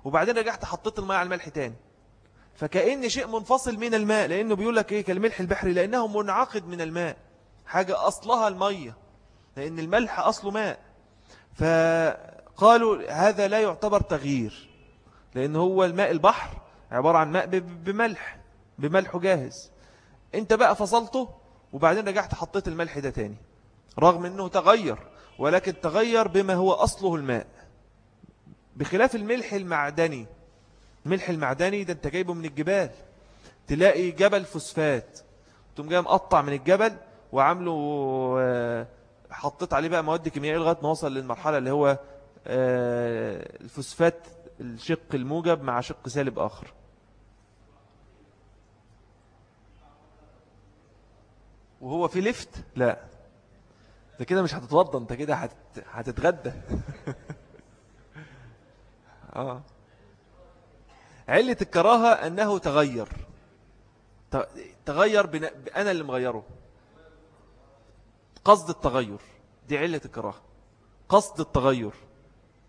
وبعدين رجعت حطيت المية على الملح تاني. فكأن شيء منفصل من الماء لأنه بيقول لك إيه كالملح البحري لأنه منعقد من الماء. حاجة أصلها المية لأن الملح أصله ماء. فقالوا هذا لا يعتبر تغيير لأن هو الماء البحر عبارة عن ماء بملح بملحه جاهز. أنت بقى فصلته وبعدين رجعت حطيت الملح ده تاني. رغم إنه تغير ولكن تغير بما هو أصله الماء. بخلاف الملح المعدني الملح المعدني ده انت جايبه من الجبال. تلاقي جبل فوسفات. تقوم جاي مقطع من الجبل وعامله آه، حطيت عليه بقى مواد كيميائية لغاية ما وصل للمرحلة اللي هو آه، الفوسفات الشق الموجب مع شق سالب آخر. وهو في لفت لا. ده كده مش هتتوضى انت كده هتتغدى. آه. علة الكراهة أنه تغير. تغير بنا... أنا اللي مغيره. قصد التغير. دي علة الكراهة. قصد التغير.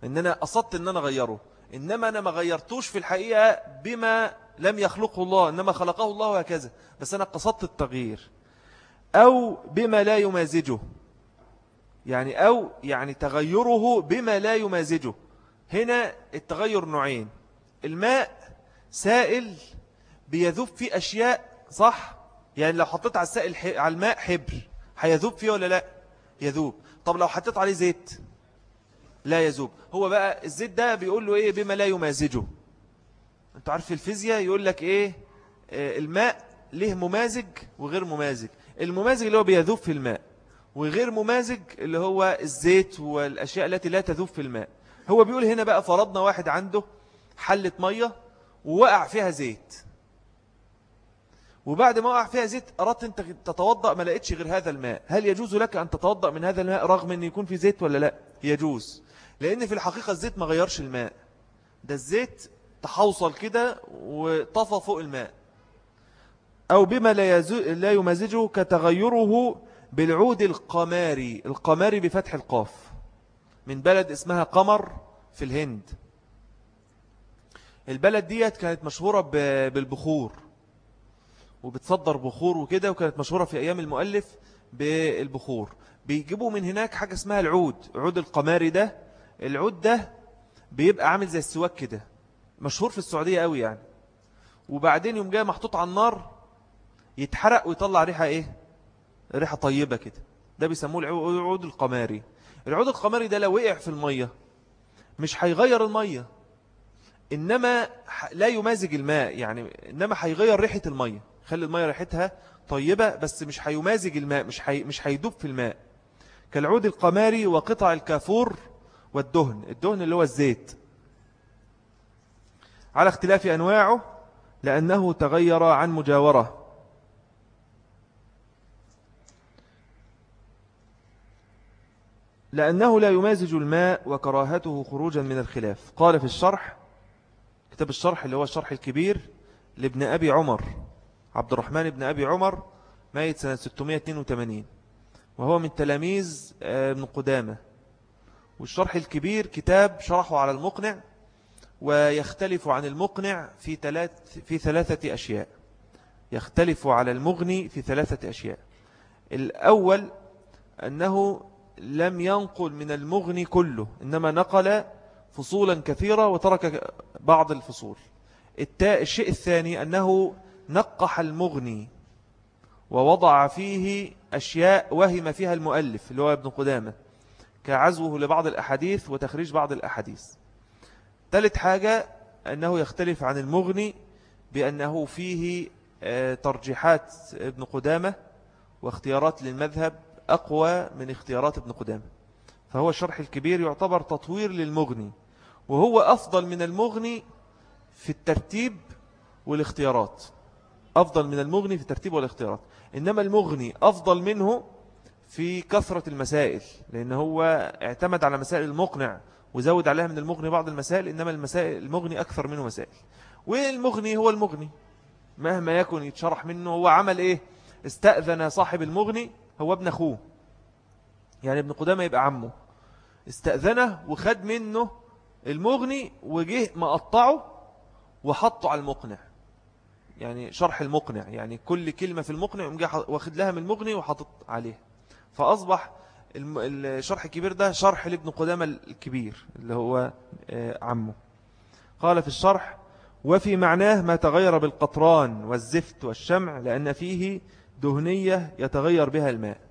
إن أنا قصدت أن أنا غيره إنما أنا ما غيرتوش في الحقيقة بما لم يخلقه الله. إنما خلقه الله وهكذا بس أنا قصدت التغيير. أو بما لا يمازجه. يعني أو يعني تغيره بما لا يمازجه. هنا التغير نوعين. الماء سائل بيذوب فيه أشياء صح؟ يعني لو حطيت على السائل على الماء حبر هيذوب فيه ولا لا؟ يذوب. طب لو حطيت عليه زيت؟ لا يذوب. هو بقى الزيت ده بيقول له إيه؟ بما لا يمازجه. انت عارف في الفيزياء يقول لك إيه؟ آه، الماء له ممازج وغير ممازج. الممازج اللي هو بيذوب في الماء وغير ممازج اللي هو الزيت والأشياء التي لا تذوب في الماء. هو بيقول هنا بقى فرضنا واحد عنده حلة مية ووقع فيها زيت. وبعد ما وقع فيها زيت أردت أنت تتوضأ ما لقيتش غير هذا الماء. هل يجوز لك أن تتوضأ من هذا الماء رغم أن يكون في زيت ولا لا؟ يجوز. لأن في الحقيقة الزيت ما غيرش الماء. ده الزيت تحوصل كده وطفى فوق الماء. أو بما لا يمزجه كتغيره بالعود القماري. القماري بفتح القاف. من بلد اسمها قمر في الهند. البلد ديت كانت مشهورة بالبخور وبتصدر بخور وكده وكانت مشهورة في أيام المؤلف بالبخور. بيجيبوا من هناك حاجة اسمها العود عود القماري ده. العود ده بيبقى عامل زي السواك كده مشهور في السعودية قوي يعني. وبعدين يوم جاي محطوط على النار يتحرق ويطلع ريحة إيه؟ ريحة طيبة كده. ده بيسموه العود القماري. العود القماري ده لو وقع في المية مش هيغير المية. إنما لا يمازج الماء يعني إنما هيغير ريحة المية. خلي المية ريحتها طيبة بس مش هيمازج الماء مش حي مش هيدوب في الماء. كالعود القماري وقطع الكافور والدهن. الدهن اللي هو الزيت. على اختلاف أنواعه لأنه تغير عن مجاورة. لأنه لا يمازج الماء وكراهته خروجا من الخلاف. قال في الشرح كتاب الشرح اللي هو الشرح الكبير لابن أبي عمر عبد الرحمن بن أبي عمر ميت سنة 682 وهو من تلاميذ آه، ابن قدامة. والشرح الكبير كتاب شرحه على المقنع ويختلف عن المقنع في ثلاث في ثلاثة أشياء. يختلف على المغني في ثلاثة أشياء. الأول أنه لم ينقل من المغني كله إنما نقل فصولا كثيرة وترك بعض الفصول. الشيء الثاني أنه نقح المغني ووضع فيه أشياء وهم فيها المؤلف اللي هو ابن قدامة كعزوه لبعض الأحاديث وتخريج بعض الأحاديث. ثالث حاجة أنه يختلف عن المغني بأنه فيه آه، ترجيحات ابن قدامة واختيارات للمذهب أقوى من اختيارات ابن قدامة. فهو الشرح الكبير يعتبر تطوير للمغني وهو أفضل من المغني في الترتيب والاختيارات. أفضل من المغني في الترتيب والاختيارات. إنما المغني أفضل منه في كثرة المسائل لأن هو اعتمد على مسائل المقنع وزود عليها من المغني بعض المسائل إنما المسائل المغني أكثر منه مسائل. والمغني هو المغني. مهما يكن يتشرح منه هو عمل إيه؟ استأذن صاحب المغني هو ابن أخوه. يعني ابن قدامة يبقى عمه. استأذنه وخد منه المغني وجه مقطعه وحطه على المقنع. يعني شرح المقنع يعني كل كلمة في المقنع واخد لها من المغني وحطت عليه. فأصبح الشرح الكبير ده شرح لابن قدامة الكبير اللي هو آه، عمه. قال في الشرح وفي معناه ما تغير بالقطران والزفت والشمع لأن فيه دهنية يتغير بها الماء.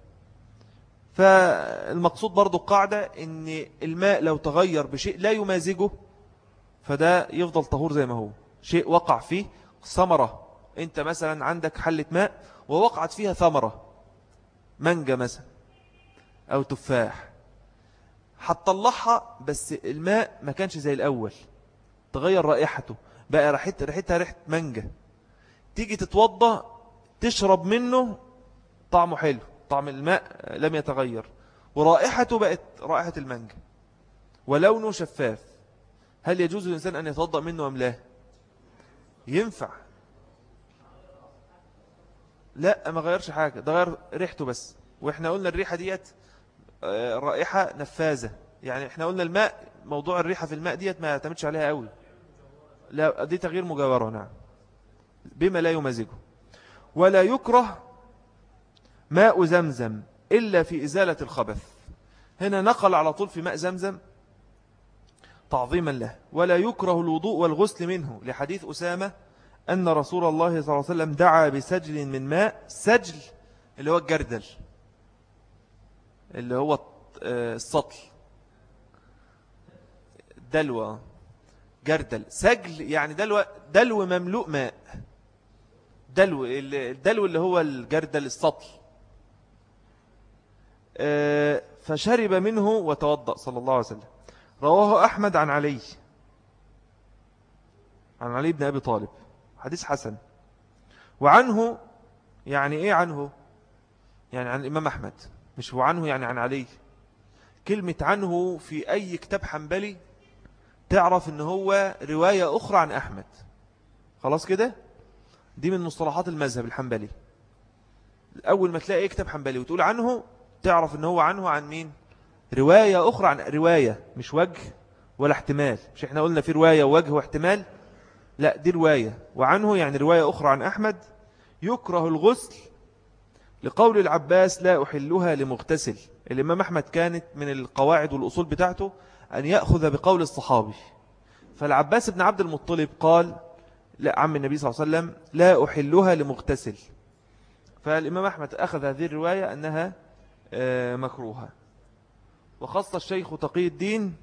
فالمقصود برضو قاعدة إن الماء لو تغير بشيء لا يمازجه فده يفضل طهور زي ما هو. شيء وقع فيه ثمرة. أنت مثلا عندك حلة ماء ووقعت فيها ثمرة. منجة مثلا أو تفاح. هتطلعها بس الماء ما كانش زي الأول. تغير رائحته. بقى ريحتها ريحتها ريحة منجة تيجي تتوضى تشرب منه طعمه حلو. طعم الماء لم يتغير. ورائحته بقت رائحة المانجا. ولونه شفاف. هل يجوز للإنسان أن يتوضأ منه أم لا؟ ينفع. لا ما غيرش حاجة. ده غير ريحته بس. وإحنا قلنا الريحة ديت آه، رائحة نفاذة. يعني إحنا قلنا الماء موضوع الريحة في الماء ديت ما يعتمدش عليها قوي. لا دي تغيير مجاورة نعم. بما لا يمزجه ولا يكره ماء زمزم إلا في إزالة الخبث. هنا نقل على طول في ماء زمزم تعظيما له ولا يكره الوضوء والغسل منه لحديث أسامة أن رسول الله صلى الله عليه وسلم دعا بسجل من ماء سجل اللي هو الجردل اللي هو السطل دلوة جردل سجل يعني دلو, دلو مملوء ماء دلو الدلو اللي هو الجردل السطل. فشرب منه وتوضأ صلى الله عليه وسلم. رواه أحمد عن علي. عن علي بن أبي طالب. حديث حسن. وعنه يعني إيه عنه؟ يعني عن الإمام أحمد. مش هو عنه يعني عن علي. كلمة عنه في أي كتاب حنبلي تعرف إن هو رواية أخرى عن أحمد. خلاص كده؟ دي من مصطلحات المذهب الحنبلي. أول ما تلاقي كتاب حنبلي وتقول عنه تعرف ان هو عنه عن مين؟ رواية أخرى عن رواية مش وجه ولا احتمال. مش إحنا قلنا في رواية ووجه واحتمال؟ لا دي رواية. وعنه يعني رواية أخرى عن أحمد. يكره الغسل لقول العباس لا أحلها لمغتسل. الإمام أحمد كانت من القواعد والأصول بتاعته أن يأخذ بقول الصحابي. فالعباس بن عبد المطلب قال لا عم النبي صلى الله عليه وسلم لا أحلها لمغتسل. فالإمام أحمد أخذ هذه الرواية أنها آه، مكروهة. وخاصة الشيخ تقي الدين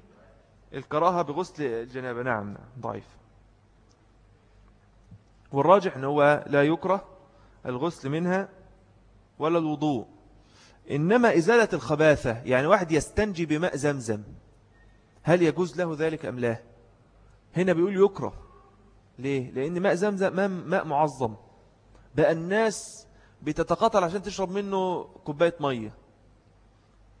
الكراهة بغسل الجنابة. نعم ضعيف. والراجح أنه لا يكره الغسل منها ولا الوضوء. إنما إزالة الخباثة يعني واحد يستنجي بماء زمزم هل يجوز له ذلك أم لا؟ هنا بيقول يكره. ليه؟ لأن ماء زمزم ماء معظم. بقى الناس بتتقاتل عشان تشرب منه كوباية مية.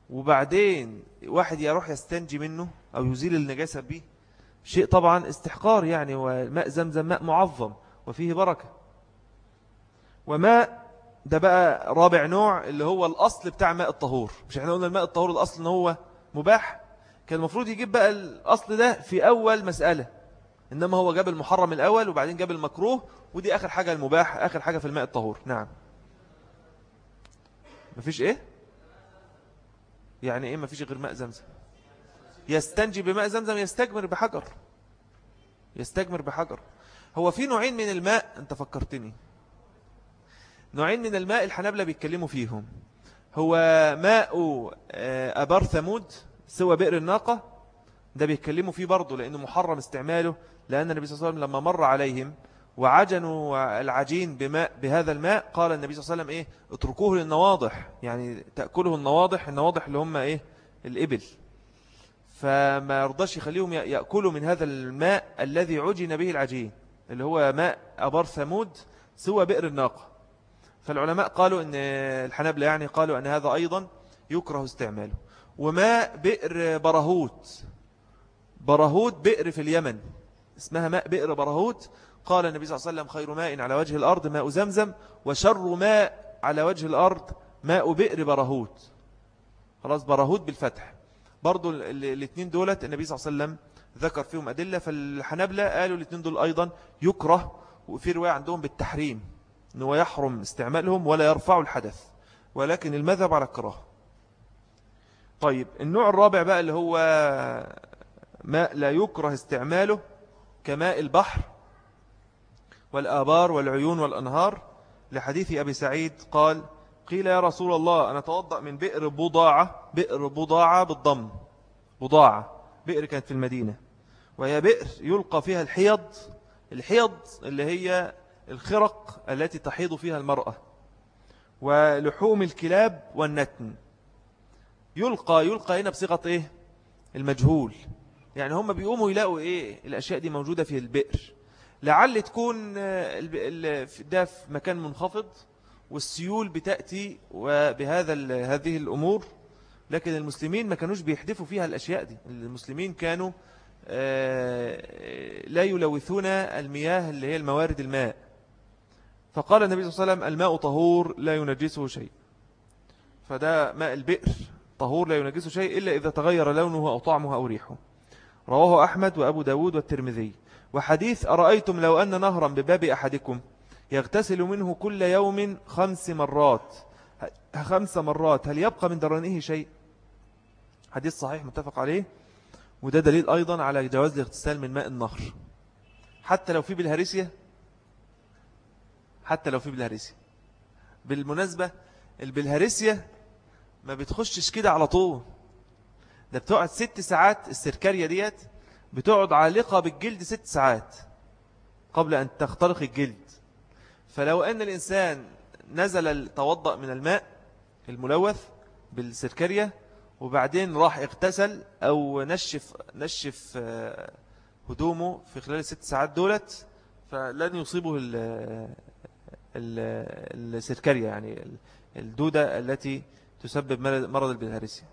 وبعدين واحد يروح يستنجي منه أو يزيل النجاسة به شيء طبعا استحقار يعني وماء زمزم ماء معظم وفيه بركة. وماء ده بقى رابع نوع اللي هو الأصل بتاع ماء الطهور. مش إحنا قلنا الماء الطهور الأصل إن هو مباح؟ كان المفروض يجيب بقى الأصل ده في أول مسألة. إنما هو جاب المحرم الأول وبعدين جاب المكروه ودي آخر حاجة المباح آخر حاجة في الماء الطهور. نعم. مفيش إيه؟ يعني إيه؟ مفيش غير ماء زمزم. يستنجي بماء زمزم يستجمر بحجر. يستجمر بحجر. هو في نوعين من الماء أنت فكرتني. نوعين من الماء الحنابلة بيتكلموا فيهم. هو ماء آه، أبار ثمود سوى بئر الناقة. ده بيتكلموا فيه برضه لأنه محرم استعماله لأن النبي صلى الله عليه وسلم لما مر عليهم وعجنوا العجين بماء بهذا الماء. قال النبي صلى الله عليه وسلم إيه؟ اتركوه للنواضح. يعني تأكله النواضح النواضح اللي هم إيه؟ الإبل. فما يرضاش يخليهم يأكلوا من هذا الماء الذي عجن به العجين اللي هو ماء أبار ثمود سوى بئر الناقة. فالعلماء قالوا أن الحنابلة يعني قالوا أن هذا أيضا يكره استعماله. وماء بئر برهوت برهوت بئر في اليمن. اسمها ماء بئر برهوت قال النبي صلى الله عليه وسلم خير ماء على وجه الأرض ماء زمزم وشر ماء على وجه الأرض ماء بئر برهوت. خلاص برهوت بالفتح. برضو الاثنين دولت النبي صلى الله عليه وسلم ذكر فيهم أدلة فالحنبلة قالوا الاثنين دول أيضا يكره وفي رواية عندهم بالتحريم أنه يحرم استعمالهم ولا يرفع الحدث ولكن المذهب على الكراهة. طيب النوع الرابع بقى اللي هو ماء لا يكره استعماله كماء البحر. والآبار والعيون والأنهار. لحديث أبي سعيد قال قيل يا رسول الله أنا توضأ من بئر بضاعة بئر بضاعة بالضم. بضاعة. بئر كانت في المدينة. وهي بئر يلقى فيها الحيض الحيض اللي هي الخرق التي تحيض فيها المرأة. ولحوم الكلاب والنتن. يلقى يلقى هنا بصيغة إيه؟ المجهول. يعني هم بيقوموا يلاقوا إيه؟ الأشياء دي موجودة في البئر. لعل تكون ده في مكان منخفض والسيول بتأتي وبهذا هذه الأمور لكن المسلمين ما كانوش بيحدفوا فيها الأشياء دي. المسلمين كانوا آه، لا يلوثون المياه اللي هي الموارد الماء. فقال النبي صلى الله عليه وسلم الماء طهور لا ينجسه شيء. فده ماء البئر طهور لا ينجسه شيء إلا إذا تغير لونه أو طعمه أو ريحه. رواه أحمد وأبو داود والترمذي. وحديث أرأيتم لو أن نهرا بباب أحدكم يغتسل منه كل يوم خمس مرات. خمس مرات. هل يبقى من درنه شيء؟ حديث صحيح متفق عليه. وده دليل أيضا على جواز الاغتسال من ماء النهر. حتى لو في بالهريسية؟ حتى لو في بالهريسية. بالمناسبة البلهارسيا ما بتخشش كده على طول. ده بتقعد ست ساعات السركارية ديت بتقعد عالقة بالجلد ست ساعات قبل أن تخترق الجلد. فلو أن الإنسان نزل توضأ من الماء الملوث بالسركرية وبعدين راح اغتسل أو نشف, نشف آه، هدومه في خلال الست ساعات دولت فلن يصيبه السركرية يعني الدودة التي تسبب مرض البلهارسيا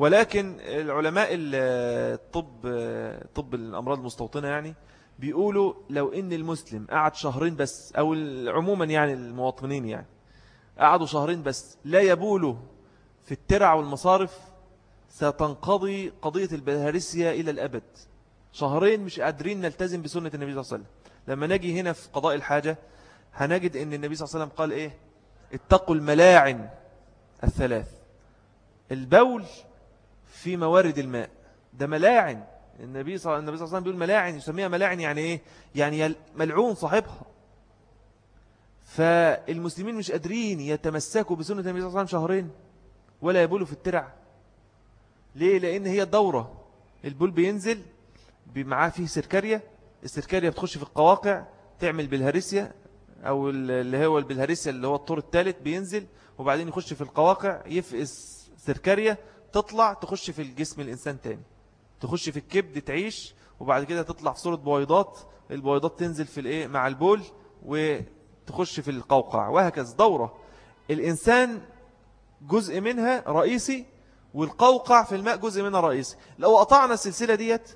ولكن العلماء الطب طب الأمراض المستوطنة يعني بيقولوا لو إن المسلم قعد شهرين بس أو عموما يعني المواطنين يعني قعدوا شهرين بس لا يبولوا في الترع والمصارف ستنقضي قضية البهارسية إلى الأبد. شهرين مش قادرين نلتزم بسنة النبي صلى الله عليه وسلم. لما نجي هنا في قضاء الحاجة هنجد أن النبي صلى الله عليه وسلم قال إيه؟ اتقوا الملاعن الثلاث. البول في موارد الماء. ده ملاعن. النبي صلى الله عليه وسلم بيقول ملاعن يسميها ملاعن يعني إيه؟ يعني ملعون صاحبها. فالمسلمين مش قادرين يتمسكوا بسنة النبي صلى الله عليه وسلم شهرين ولا يبولوا في الترع ليه؟ لأن هي الدورة. البول بينزل معاه فيه سركارية. السركارية بتخش في القواقع تعمل بالهارسيا أو اللي هو البلهارسيا اللي هو الطور الثالث بينزل وبعدين يخش في القواقع يفقس سركارية تطلع تخش في الجسم الإنسان تاني. تخش في الكبد تعيش وبعد كده تطلع في صورة بويضات. البويضات تنزل في الإيه؟ مع البول وتخش في القوقع وهكذا. دورة. الإنسان جزء منها رئيسي والقوقع في الماء جزء منها رئيسي. لو قطعنا السلسلة ديت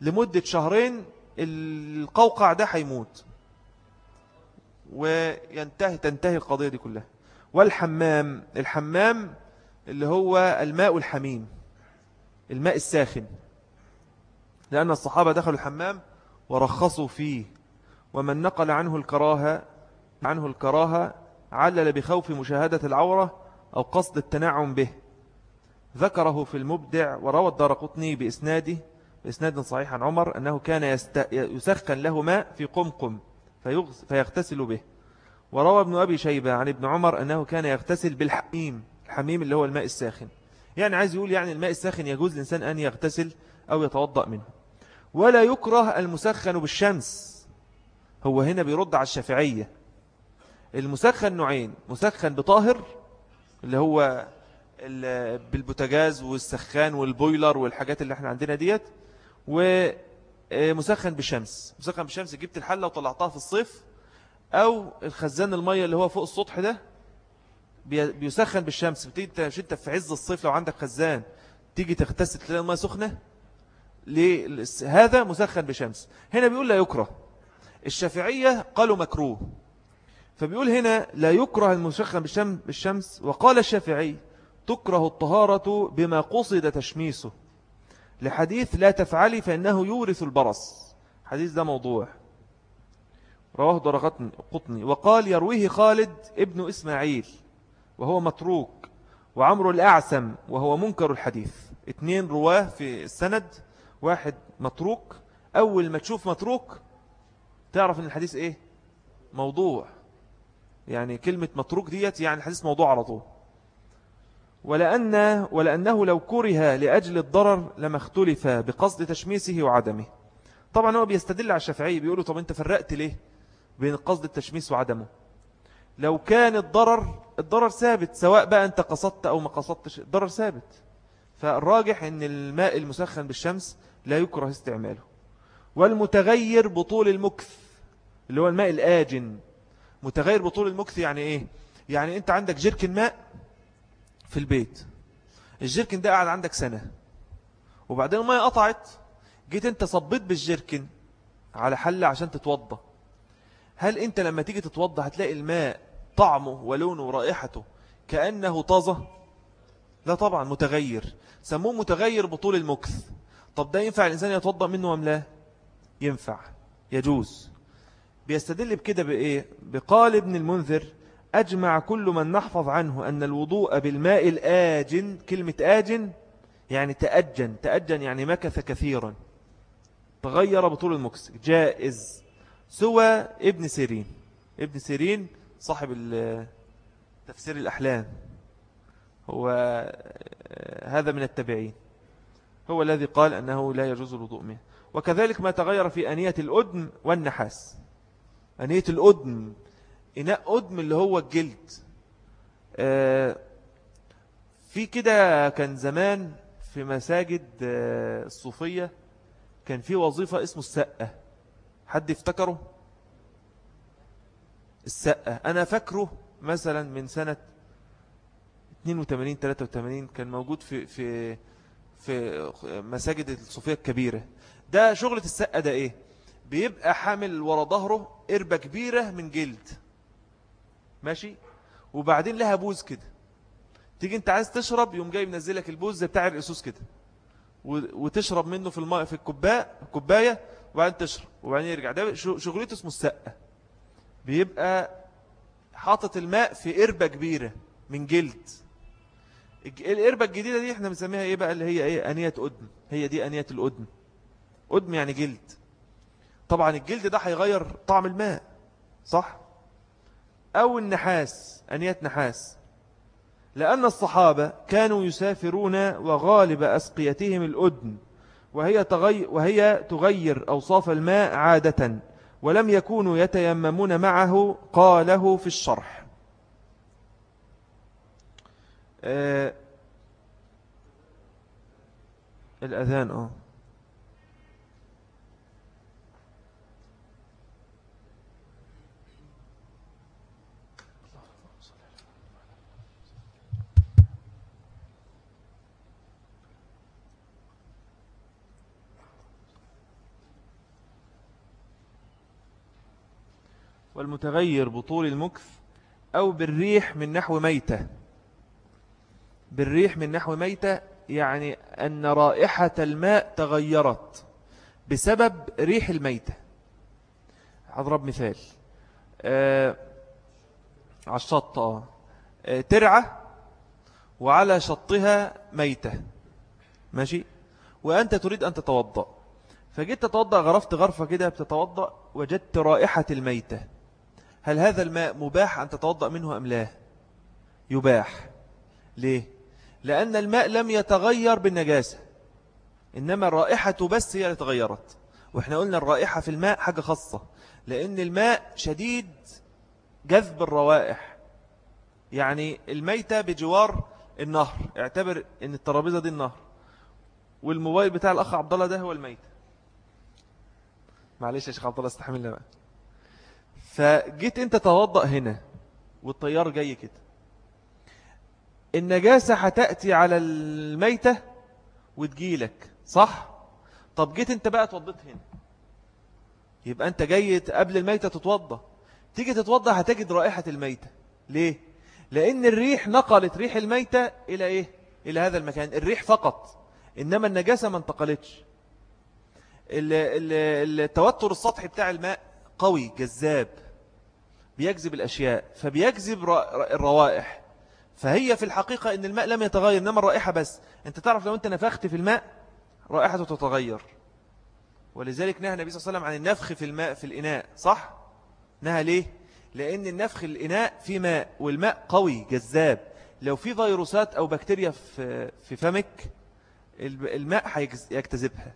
لمدة شهرين القوقع ده هيموت. وينتهي تنتهي القضية دي كلها. والحمام. الحمام اللي هو الماء الحميم الماء الساخن. لأن الصحابة دخلوا الحمام ورخصوا فيه ومن نقل عنه الكراهة عنه الكراهة علل بخوف مشاهدة العورة أو قصد التنعم به. ذكره في المبدع وروى الدار قطني بإسناده بإسناد صحيح عن عمر أنه كان يست... يسخن له ماء في قمقم فيغس... فيغتسل به. وروى ابن أبي شيبة عن ابن عمر أنه كان يغتسل بالحميم. الحميم اللي هو الماء الساخن. يعني عايز يقول يعني الماء الساخن يجوز الإنسان أن يغتسل أو يتوضأ منه. ولا يكره المسخن بالشمس. هو هنا بيرد على الشافعية. المسخن نوعين مسخن بطاهر اللي هو بالبوتاجاز والسخان وال boiler والحاجات اللي إحنا عندنا ديت ومسخن بالشمس مسخن بالشمس جبت الحلة وطلعتها في الصيف أو الخزان المية اللي هو فوق السطح ده بيسخن بالشمس. بتيجي انت في عز الصيف لو عندك خزان تيجي تغتسل تلاقي المية سخنة؟ هذا مسخن بشمس هنا بيقول لا يكره. الشافعية قالوا مكروه. فبيقول هنا لا يكره المسخن بالشمس وقال الشافعي تكره الطهارة بما قصد تشميسه. لحديث لا تفعلي فإنه يورث البرص. حديث ده موضوع. رواه درقطني قطني. وقال يرويه خالد ابن إسماعيل. وهو متروك وعمر الأعسم وهو منكر الحديث. اثنين رواة في السند واحد متروك. أول ما تشوف متروك تعرف إن الحديث إيه؟ موضوع. يعني كلمة متروك ديت يعني الحديث موضوع على طول. ولأن ولأنه لو كره لأجل الضرر لما اختلف بقصد تشميسه وعدمه. طبعا هو بيستدل على الشافعي بيقولوا طب أنت فرقت ليه بين قصد التشميس وعدمه؟ لو كان الضرر الضرر ثابت سواء بقى انت قصدت أو ما قصدتش الضرر ثابت. فالراجح إن الماء المسخن بالشمس لا يكره استعماله. والمتغير بطول المكث اللي هو الماء الآجن. متغير بطول المكث يعني إيه؟ يعني أنت عندك جركن ماء في البيت. الجركن ده قاعد عندك سنة. وبعدين الماء قطعت جيت أنت صبيت بالجركن على حل عشان تتوضى. هل أنت لما تيجي تتوضى هتلاقي الماء طعمه ولونه ورائحته كأنه طازة؟ لا طبعا متغير. سموه متغير بطول المكث. طب ده ينفع الإنسان يتوضأ منه أم لا؟ ينفع. يجوز. بيستدل بكده بإيه؟ بقال ابن المنذر أجمع كل من نحفظ عنه أن الوضوء بالماء الآجن كلمة آجن يعني تأجن. تأجن يعني مكث كثيرا. تغير بطول المكث جائز. سوى ابن سيرين. ابن سيرين صاحب تفسير الأحلام. هو هذا من التبعين هو الذي قال أنه لا يجوز الوضوء منه. وكذلك ما تغير في أنية الأدم والنحاس. أنية الأدم إناء أدم اللي هو الجلد. آه، في كده كان زمان في مساجد آه، الصوفية كان في وظيفة اسمه السقة. حد يفتكره السقة. أنا فاكره مثلا من سنة 82-83 كان موجود في في في مساجد الصوفية الكبيرة. ده شغلة السقة ده إيه؟ بيبقى حامل ورا ظهره قربة كبيرة من جلد. ماشي؟ وبعدين لها بوز كده. تيجي أنت عايز تشرب يوم جاي منزلك البوز بتاع الاسوس كده. وتشرب منه في الماء في الكوبايه الكوبايه وبعدين تشرب وبعدين يرجع. ده شغلته اسمه السقة. بيبقى حاطط الماء في قربة كبيرة من جلد. القربة الجديدة دي إحنا بنسميها إيه بقى؟ اللي هي إيه؟ أنية قدم هي دي أنية القدم قدم يعني جلد. طبعا الجلد ده هيغير طعم الماء صح؟ أو النحاس أنية نحاس. لأن الصحابة كانوا يسافرون وغالب أسقيتهم الأدن وهي, تغير وهي تغير أوصاف الماء عادة. ولم يكونوا يتيممون معه قاله في الشرح. آه الأذان آه. والمتغير بطول المكث أو بالريح من نحو ميتة. بالريح من نحو ميتة يعني أن رائحة الماء تغيرت بسبب ريح الميتة. أضرب مثال. آه على الشط آه. آه ترعة وعلى شطها ميتة. ماشي؟ وأنت تريد أن تتوضأ. فجيت تتوضأ غرفت غرفة كده بتتوضأ وجدت رائحة الميتة. هل هذا الماء مباح أن تتوضأ منه أم لا؟ يباح. ليه؟ لأن الماء لم يتغير بالنجاسة إنما الرائحة بس هي اللي تغيرت. وإحنا قلنا الرائحة في الماء حاجة خاصة لأن الماء شديد جذب الروائح. يعني الميتة بجوار النهر اعتبر إن الترابيزة دي النهر. والموبايل بتاع الأخ عبد الله ده هو الميت معلش يا شيخ عبد الله استحملنا بقى. فجيت انت توضأ هنا والطيار جاي كده. النجاسة هتأتي على الميتة وتجيلك صح؟ طب جيت انت بقى توضيت هنا. يبقى انت جاي قبل الميتة تتوضى. تيجي تتوضى هتجد رائحة الميتة. ليه؟ لأن الريح نقلت ريح الميتة إلى إيه؟ إلى هذا المكان. الريح فقط إنما النجاسة ما انتقلتش. التوتر السطحي بتاع الماء قوي جذاب. بيجذب الأشياء فبيجذب الروائح. فهي في الحقيقة أن الماء لم يتغير إنما الرائحة بس. أنت تعرف لو أنت نفخت في الماء رائحته تتغير. ولذلك نهى النبي صلى الله عليه وسلم عن النفخ في الماء في الإناء صح؟ نهى ليه؟ لأن النفخ الإناء في ماء والماء قوي جذاب. لو في فيروسات أو بكتيريا في فمك الماء يجتذبها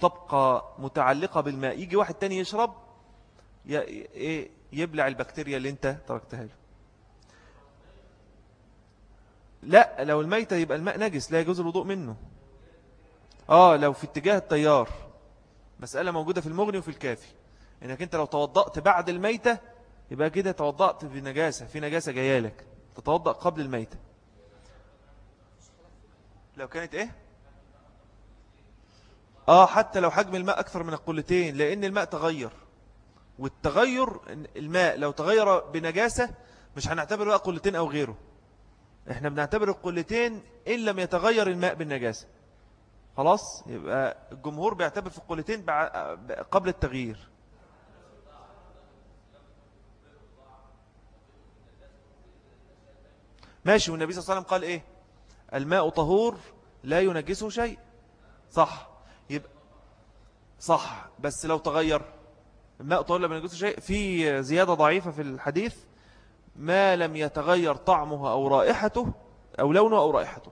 تبقى متعلقة بالماء. يجي واحد تاني يشرب إيه، يبلع البكتيريا اللي انت تركتها له. لا لو الميتة يبقى الماء نجس لا يجوز الوضوء منه. آه لو في اتجاه التيار مسألة موجودة في المغني وفي الكافي. إنك أنت لو توضأت بعد الميتة يبقى كده توضأت بنجاسة في نجاسة جايالك تتوضأ قبل الميتة. لو كانت إيه؟ آه حتى لو حجم الماء أكثر من القلتين لأن الماء تغير. والتغير الماء لو تغير بنجاسة مش هنعتبر بقى قلتين أو غيره. إحنا بنعتبر القلتين إن لم يتغير الماء بالنجاسة. خلاص؟ يبقى الجمهور بيعتبر في القلتين قبل التغيير. ماشي والنبي صلى الله عليه وسلم قال إيه؟ الماء طهور لا ينجسه شيء. صح. يبقى صح. بس لو تغير الماء طهور لا ينجسه شيء في زيادة ضعيفة في الحديث ما لم يتغير طعمه أو رائحته أو لونه أو رائحته.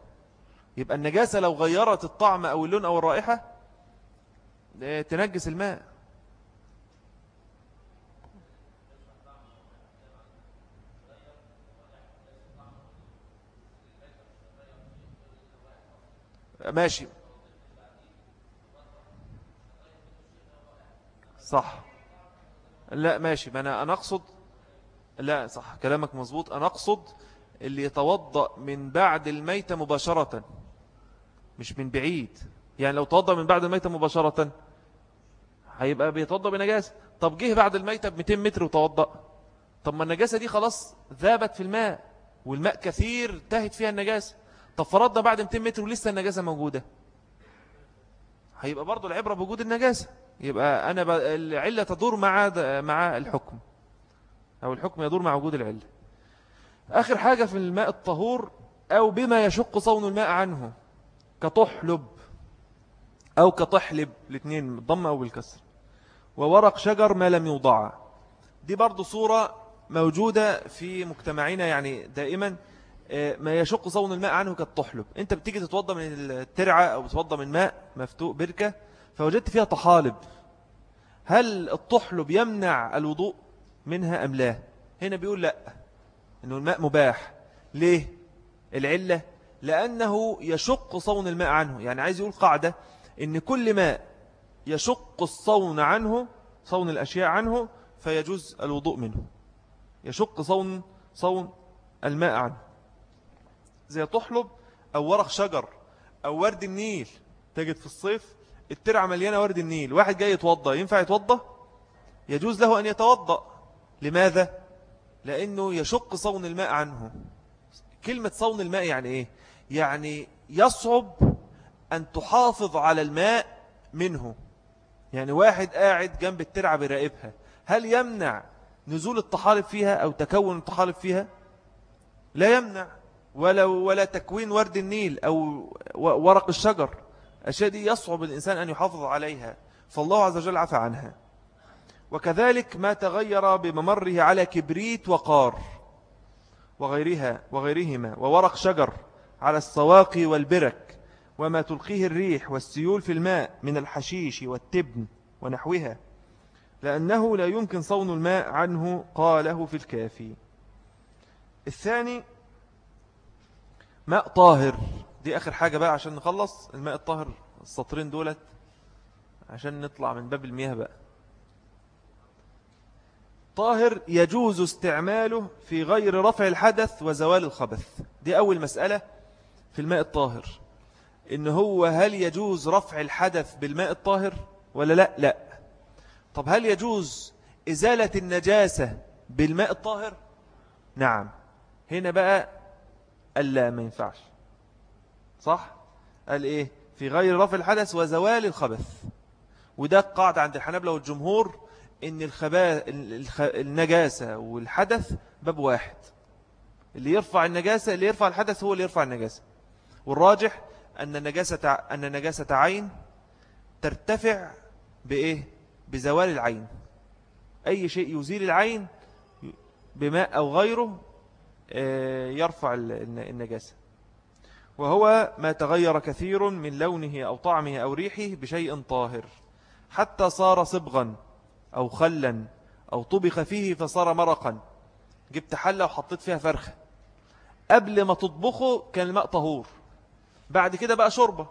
يبقى النجاسة لو غيرت الطعم أو اللون أو الرائحة تنجس الماء. ماشي. صح. لا ماشي. ما أنا, أنا أقصد لا صح كلامك مظبوط. أنا أقصد اللي يتوضأ من بعد الميتة مباشرة مش من بعيد. يعني لو توضأ من بعد الميتة مباشرة هيبقى بيتوضأ بنجاسة. طب جه بعد الميتة ب 200 متر وتوضأ. طب ما النجاسة دي خلاص ذابت في الماء والماء كثير تهت فيها النجاسة. طب فرضنا بعد 200 متر ولسه النجاسة موجودة. هيبقى برضو العبرة بوجود النجاسة. يبقى أنا ب... العلة تدور مع مع الحكم. أو الحكم يدور مع وجود العلة. آخر حاجة في الماء الطهور أو بما يشق صون الماء عنه كطحلب أو كطحلب الاثنين بالضم أو بالكسر. وورق شجر ما لم يوضع. دي برضو صورة موجودة في مجتمعنا يعني دائما. آه، ما يشق صون الماء عنه كالطحلب. أنت بتيجي تتوضى من الترعة أو تتوضى من ماء مفتوء بركة فوجدت فيها طحالب. هل الطحلب يمنع الوضوء منها أم لا؟ هنا بيقول لأ أنه الماء مباح. ليه؟ العلة لأنه يشق صون الماء عنه. يعني عايز يقول قاعدة أن كل ماء يشق الصون عنه صون الأشياء عنه فيجوز الوضوء منه. يشق صون صون الماء عنه. زي تحلب أو ورق شجر أو ورد النيل تجد في الصيف الترعة مليانة ورد النيل. واحد جاي يتوضى ينفع يتوضى يجوز له أن يتوضأ. لماذا؟ لأنه يشق صون الماء عنه. كلمة صون الماء يعني إيه؟ يعني يصعب أن تحافظ على الماء منه. يعني واحد قاعد جنب الترعة براقبها هل يمنع نزول الطحالب فيها أو تكون الطحالب فيها؟ لا يمنع. ولا, ولا تكوين ورد النيل أو ورق الشجر. الأشياء دي يصعب الإنسان أن يحافظ عليها. فالله عز وجل عفى عنها. وكذلك ما تغير بممره على كبريت وقار وغيرها وغيرهما. وورق شجر على السواقي والبرك. وما تلقيه الريح والسيول في الماء من الحشيش والتبن ونحوها. لأنه لا يمكن صون الماء عنه قاله في الكافي. الثاني ماء طاهر. دي آخر حاجة بقى عشان نخلص. الماء الطاهر السطرين دولت عشان نطلع من باب المياه بقى. طاهر يجوز استعماله في غير رفع الحدث وزوال الخبث. دي أول مسألة في الماء الطاهر. إن هو هل يجوز رفع الحدث بالماء الطاهر ولا لا؟ لا. طب هل يجوز إزالة النجاسة بالماء الطاهر؟ نعم. هنا بقى ألا ما ينفعش. صح؟ قال إيه؟ في غير رفع الحدث وزوال الخبث. وده قاعدة عند الحنابلة والجمهور إن الخبا... النجاسة والحدث باب واحد. اللي يرفع النجاسة اللي يرفع الحدث هو اللي يرفع النجاسة. والراجح أن النجاسة, أن النجاسة عين ترتفع بإيه؟ بزوال العين. أي شيء يزيل العين بماء أو غيره آه، يرفع النجاسة. وهو ما تغير كثير من لونه أو طعمه أو ريحه بشيء طاهر. حتى صار صبغا أو خلا أو طبخ فيه فصار مرقا. جبت حلة وحطيت فيها فرخة. قبل ما تطبخه كان الماء طهور. بعد كده بقى شربة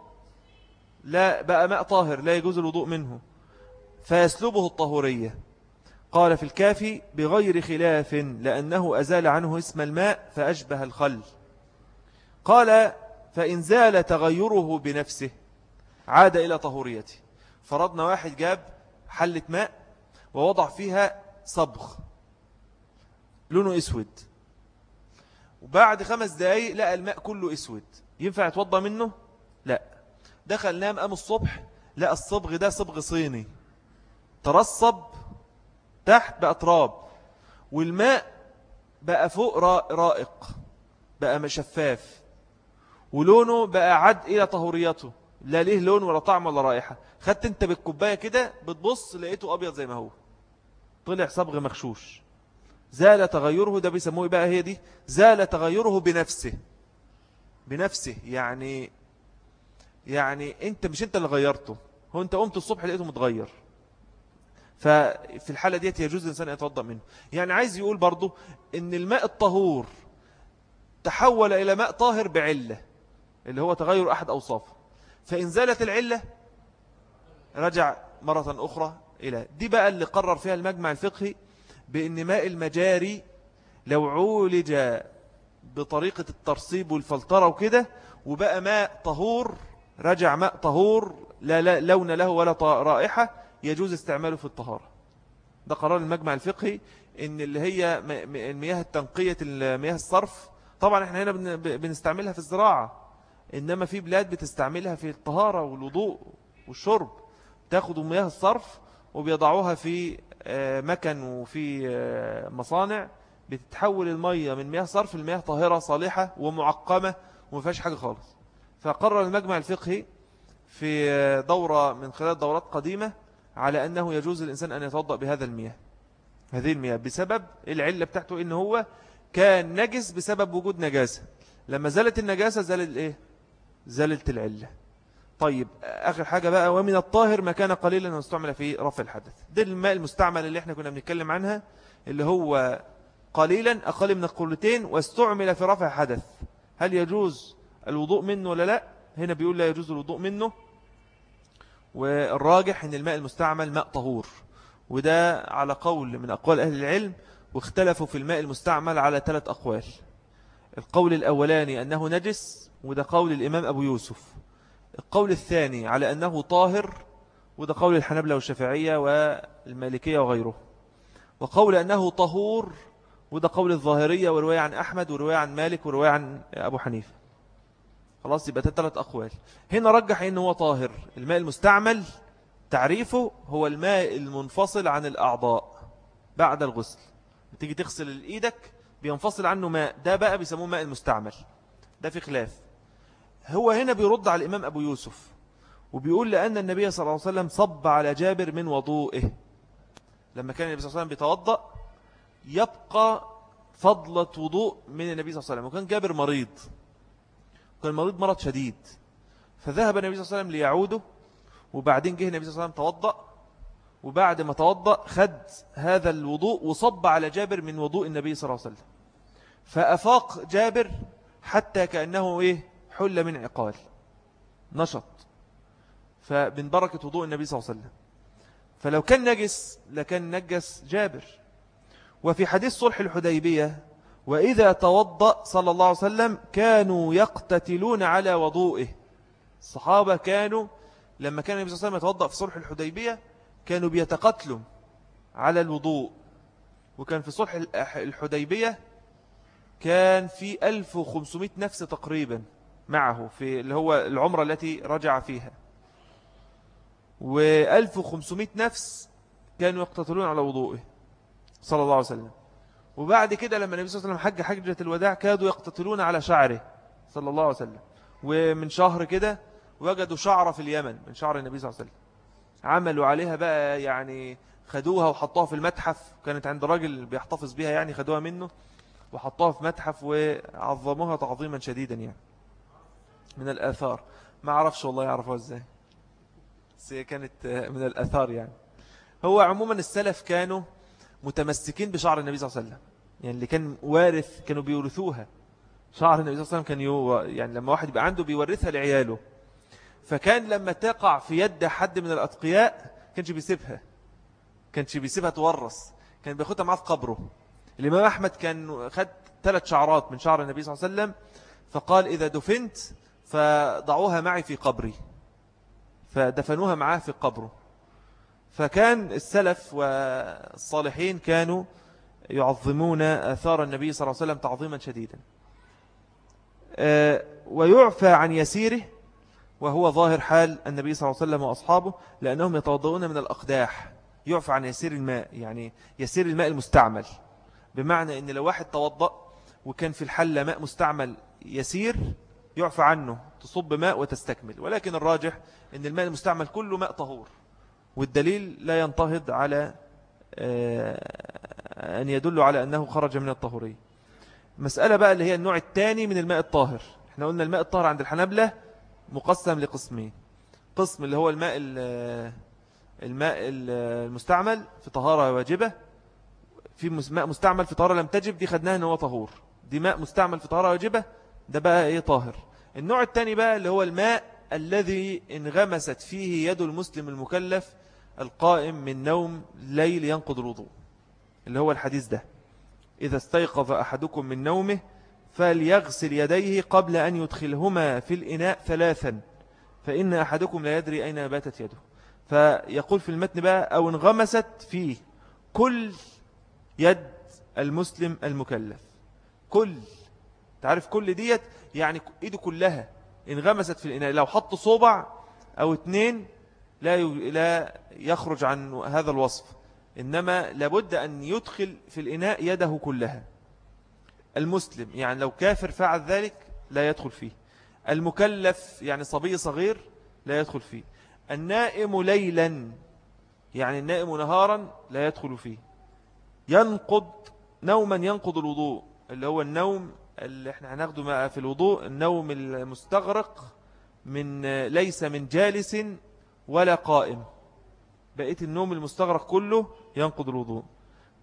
لا بقى ماء طاهر لا يجوز الوضوء منه. فيسلبه الطهورية. قال في الكافي بغير خلاف لأنه أزال عنه اسم الماء فأشبه الخل. قال فإن زال تغيره بنفسه عاد إلى طهوريته. فرضنا واحد جاب حلة ماء ووضع فيها صبغ لونه أسود. وبعد خمس دقايق لقى الماء كله أسود. ينفع يتوضى منه؟ لا. دخل نام قام الصبح لقى الصبغ ده صبغ صيني. ترصب تحت بقى تراب. والماء بقى فوق رائق بقى شفاف. ولونه بقى عد إلى طهوريته. لا ليه لون ولا طعم ولا رائحة. خدت أنت بالكوباية كده بتبص لقيته أبيض زي ما هو. طلع صبغ مخشوش زال تغيره ده بيسموه إيه بقى هي دي؟ زال تغيره بنفسه. بنفسه يعني يعني أنت مش أنت اللي غيرته. هو أنت قمت الصبح لقيته متغير. ففي الحالة ديت يجوز الإنسان يتوضأ منه. يعني عايز يقول برضو إن الماء الطهور تحول إلى ماء طاهر بعلة. اللي هو تغير أحد أوصافه. فإن زالت العلة رجع مرة أخرى إلى دي بقى اللي قرر فيها المجمع الفقهي بأن ماء المجاري لو عولج بطريقة الترصيب والفلترة وكده وبقى ماء طهور رجع ماء طهور لا, لا لون له ولا رائحة يجوز استعماله في الطهارة. ده قرار المجمع الفقهي إن اللي هي المياه التنقية المياه الصرف. طبعا إحنا هنا بنستعملها في الزراعة. إنما في بلاد بتستعملها في الطهارة والوضوء والشرب تاخدوا مياه الصرف وبيضعوها في آه، مكن وفي آه، مصانع بتتحول المية من مياه صرف لمياه طاهرة صالحة ومعقمة وما فيهاش حاجة خالص. فقرر المجمع الفقهي في آه، دورة من خلال دورات قديمة على أنه يجوز الإنسان أن يتوضأ بهذا المياه. هذه المياه بسبب العلة بتاعته إن هو كان نجس بسبب وجود نجاسة. لما زالت النجاسة زالت إيه زالت العلة. طيب آخر حاجة بقى ومن الطاهر ما كان قليلا واستعمل في رفع الحدث. ده الماء المستعمل اللي إحنا كنا بنتكلم عنها اللي هو قليلا أقل من القلتين واستعمل في رفع حدث. هل يجوز الوضوء منه ولا لا؟ هنا بيقول لا يجوز الوضوء منه. والراجح إن الماء المستعمل ماء طهور. وده على قول من أقوال أهل العلم واختلفوا في الماء المستعمل على ثلاث أقوال. القول الأولاني أنه نجس وده قول الإمام أبو يوسف. القول الثاني على أنه طاهر وده قول الحنبلة والشافعية والمالكية وغيره. وقول أنه طهور وده قول الظاهرية ورواية عن أحمد ورواية عن مالك ورواية عن أبو حنيفة. خلاص يبقى ثلاث أقوال. هنا رجح أنه هو طاهر. الماء المستعمل تعريفه هو الماء المنفصل عن الأعضاء بعد الغسل. تيجي تغسل الإيدك بينفصل عنه ماء. ده بقى بيسموه ماء المستعمل. ده في خلاف. هو هنا بيرد على الإمام أبو يوسف وبيقول لأن النبي صلى الله عليه وسلم صب على جابر من وضوئه. لما كان النبي صلى الله عليه وسلم بيتوضأ يبقى فضلة وضوء من النبي صلى الله عليه وسلم. وكان جابر مريض. كان مريض مرض شديد. فذهب النبي صلى الله عليه وسلم ليعوده وبعدين جه النبي صلى الله عليه وسلم توضأ. وبعد ما توضأ خد هذا الوضوء وصب على جابر من وضوء النبي صلى الله عليه وسلم. فأفاق جابر حتى كأنه إيه؟ حل من عقال. نشط. فمن بركة وضوء النبي صلى الله عليه وسلم. فلو كان نجس لكان نجس جابر. وفي حديث صلح الحديبية وإذا توضأ صلى الله عليه وسلم كانوا يقتتلون على وضوئه. الصحابة كانوا لما كان النبي صلى الله عليه وسلم يتوضأ في صلح الحديبية كانوا بيتقتلوا على الوضوء. وكان في صلح الحديبية كان في 1500 نفس تقريبا معه في اللي هو العمرة التي رجع فيها. و1500 نفس كانوا يقتتلون على وضوئه صلى الله عليه وسلم. وبعد كده لما النبي صلى الله عليه وسلم حج حجة الوداع كادوا يقتتلون على شعره صلى الله عليه وسلم. ومن شهر كده وجدوا شعرة في اليمن من شعر النبي صلى الله عليه وسلم. عملوا عليها بقى يعني خدوها وحطوها في المتحف كانت عند راجل بيحتفظ بها يعني خدوها منه. وحطوها في متحف وعظموها تعظيما شديدا يعني. من الآثار. ما عرفش والله يعرفوها إزاي. بس كانت من الآثار يعني. هو عموما السلف كانوا متمسكين بشعر النبي صلى الله عليه وسلم. يعني اللي كان وارث كانوا بيورثوها. شعر النبي صلى الله عليه وسلم كان يو يعني لما واحد يبقى عنده بيورثها لعياله. فكان لما تقع في يد حد من الأتقياء كانش بيسيبها. كانش بيسيبها تورث. كان بياخدها معاه في قبره. الإمام أحمد كان خد ثلاث شعرات من شعر النبي صلى الله عليه وسلم فقال إذا دفنت فضعوها معي في قبري فدفنوها معاه في قبره. فكان السلف والصالحين كانوا يعظمون أثار النبي صلى الله عليه وسلم تعظيما شديدا. آه، ويعفى عن يسيره وهو ظاهر حال النبي صلى الله عليه وسلم وأصحابه لأنهم يتوضؤون من الأقداح. يعفى عن يسير الماء يعني يسير الماء المستعمل. بمعنى أن لو واحد توضأ وكان في الحلة ماء مستعمل يسير يعفى عنه تصب ماء وتستكمل. ولكن الراجح أن الماء المستعمل كله ماء طهور والدليل لا ينتهض على آه، أن يدل على أنه خرج من الطهورية. مسألة بقى اللي هي النوع الثاني من الماء الطاهر. إحنا قلنا الماء الطاهر عند الحنبلة مقسم لقسمين. قسم اللي هو الماء الماء المستعمل في طهارة واجبة في ماء مستعمل في طهارة لم تجب دي خدناها إن هو طهور. دي ماء مستعمل في طهارة واجبة ده بقى إيه طاهر. النوع الثاني بقى اللي هو الماء الذي انغمست فيه يد المسلم المكلف القائم من نوم ليل ينقض الوضوء اللي هو الحديث ده. إذا استيقظ أحدكم من نومه فليغسل يديه قبل أن يدخلهما في الإناء ثلاثا فإن أحدكم لا يدري أين باتت يده. فيقول في المتن بقى أو انغمست فيه كل يد المسلم المكلف. كل تعرف كل ديت؟ يعني إيده كلها انغمست في الإناء. لو حط صوبع أو اتنين لا لا يخرج عن هذا الوصف. إنما لابد أن يدخل في الإناء يده كلها. المسلم يعني لو كافر فعل ذلك لا يدخل فيه. المكلف يعني صبي صغير لا يدخل فيه. النائم ليلا يعني النائم نهارا لا يدخل فيه. ينقض نوما ينقض الوضوء اللي هو النوم اللي إحنا هناخده في الوضوء النوم المستغرق من ليس من جالس ولا قائم. بقيت النوم المستغرق كله ينقض الوضوء.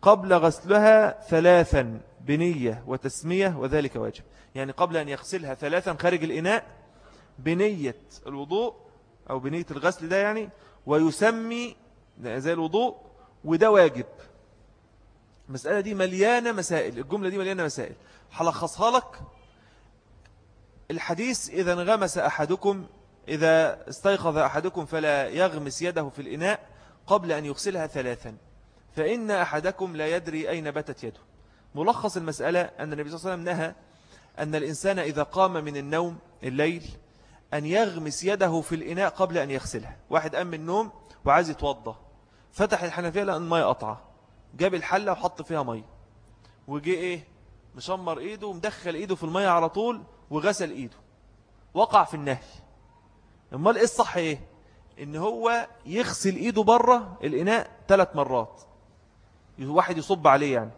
قبل غسلها ثلاثا بنية وتسمية وذلك واجب. يعني قبل أن يغسلها ثلاثا خارج الإناء بنية الوضوء أو بنية الغسل ده يعني ويسمي زي الوضوء وده واجب. المسألة دي مليانة مسائل الجملة دي مليانة مسائل. حلخصها لك. الحديث إذا انغمس أحدكم إذا استيقظ أحدكم فلا يغمس يده في الإناء قبل أن يغسلها ثلاثا. فإن أحدكم لا يدري أين بتت يده. ملخص المسألة أن النبي صلى الله عليه وسلم نهى أن الإنسان إذا قام من النوم الليل أن يغمس يده في الإناء قبل أن يغسلها. واحد قام من النوم وعايز يتوضى. فتح الحنفية لأن المية قطعة. جاب الحلة وحط فيها مية. وجي إيه؟ مشمر إيده ومدخل إيده في المية على طول وغسل إيده. وقع في النهي أمال إيه الصح إيه؟ إن هو يغسل إيده برة الإناء ثلاث مرات. واحد يصب عليه يعني.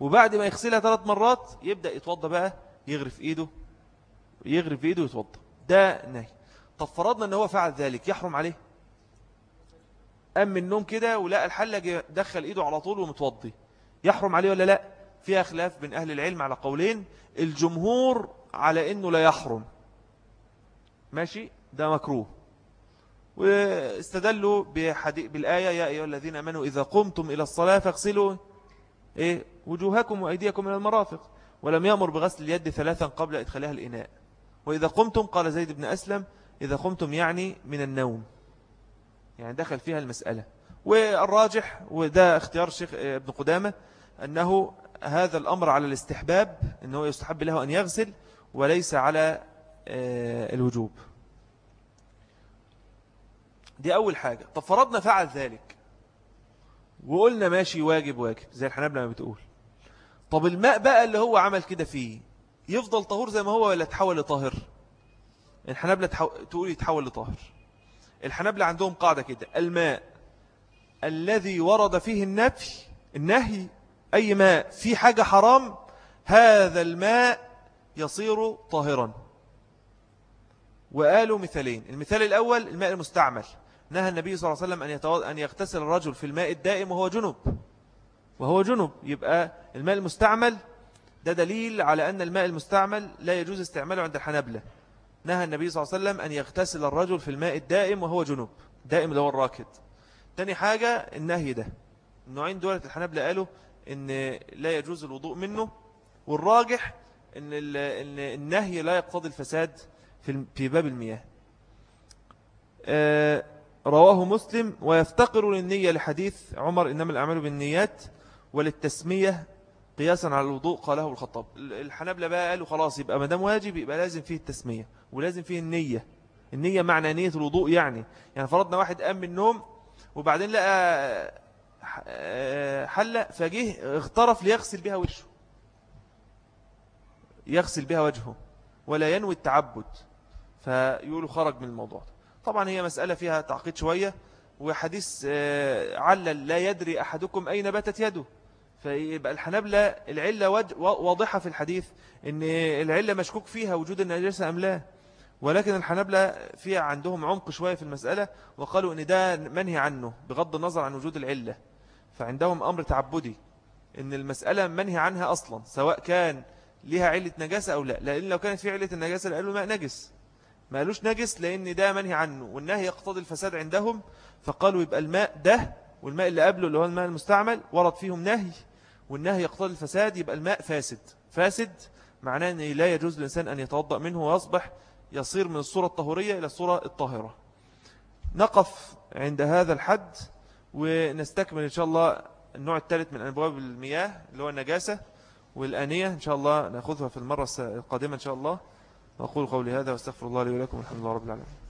وبعد ما يغسلها ثلاث مرات يبدأ يتوضى بقى يغرف إيده يغرف إيده ويتوضى. ده نهي. طب فرضنا إن هو فعل ذلك يحرم عليه؟ قام من النوم كده ولقى الحلة دخل إيده على طول ومتوضي. يحرم عليه ولا لا؟ فيها خلاف بين أهل العلم على قولين. الجمهور على أنه لا يحرم. ماشي؟ ده مكروه. واستدلوا بالآية يا أيها الذين أمنوا إذا قمتم إلى الصلاة فاغسلوا إيه؟ وجوهكم وأيديكم إلى المرافق. ولم يأمر بغسل اليد ثلاثا قبل إدخالها الإناء. وإذا قمتم قال زيد بن أسلم إذا قمتم يعني من النوم. يعني دخل فيها المسألة. والراجح وده اختيار الشيخ ابن قدامة أنه هذا الأمر على الاستحباب أنه يستحب له أن يغسل وليس على آه، الوجوب. دي أول حاجة. طب فرضنا فعل ذلك وقلنا ماشي واجب واجب زي الحنابلة ما بتقول. طب الماء بقى اللي هو عمل كده فيه يفضل طهور زي ما هو ولا تحول لطاهر؟ الحنابلة تقول يتحول لطاهر. الحنابلة عندهم قاعدة كده. الماء الذي ورد فيه النفي النهي أي ماء في حاجة حرام هذا الماء يصير طاهرا. وقالوا مثالين. المثال الأول الماء المستعمل. نهى النبي صلى الله عليه وسلم أن يغتسل الرجل في الماء الدائم وهو جنب. وهو جنب. يبقى الماء المستعمل ده دليل على أن الماء المستعمل لا يجوز استعماله عند الحنبلة نهى النبي صلى الله عليه وسلم أن يغتسل الرجل في الماء الدائم وهو جنوب. دائم اللي هو الراكد. تاني حاجة النهي ده. النوعين دولة الحنبلة قالوا إن لا يجوز الوضوء منه والراجح إن النهي لا يقتضي الفساد في باب المياه. آه، رواه مسلم ويفتقر للنية لحديث عمر إنما الأعمال بالنيات وللتسمية قياسا على الوضوء قاله الخطاب. الحنابلة بقى قالوا خلاص يبقى مدام واجب يبقى لازم فيه التسمية. ولازم فيه النية. النية معنى نية الوضوء يعني. يعني فرضنا واحد قام من النوم وبعدين لقى حلة فجيه اغترف ليغسل بها وجهه. يغسل بها وجهه ولا ينوي التعبد. فيقولوا خرج من الموضوع طبعا هي مسألة فيها تعقيد شوية وحديث آه، علل لا يدري أحدكم أين باتت يده. فيبقى الحنابلة العلة واضحة في الحديث إن العلة مشكوك فيها وجود النجاسة أم لا. ولكن الحنابلة فيها عندهم عمق شوية في المسألة وقالوا إن ده منهي عنه بغض النظر عن وجود العلة. فعندهم أمر تعبدي إن المسألة منهي عنها أصلا سواء كان لها علة نجاسة أو لا. لأن لو كانت في علة النجاسة لقالوا الماء نجس. ما قالوش نجس لأن ده منهي عنه والنهي يقتضي الفساد عندهم. فقالوا يبقى الماء ده والماء اللي قبله اللي هو الماء المستعمل ورد فيهم نهي. والنهي يقتضي الفساد يبقى الماء فاسد. فاسد معناه أن لا يجوز للإنسان أن يتوضأ منه ويصبح يصير من الصورة الطهورية إلى الصورة الطاهرة. نقف عند هذا الحد ونستكمل إن شاء الله النوع الثالث من أبواب المياه اللي هو النجاسة والآنية. إن شاء الله نأخذها في المرة القادمة إن شاء الله. أقول قولي هذا وأستغفر الله لي ولكم الحمد لله رب العالمين.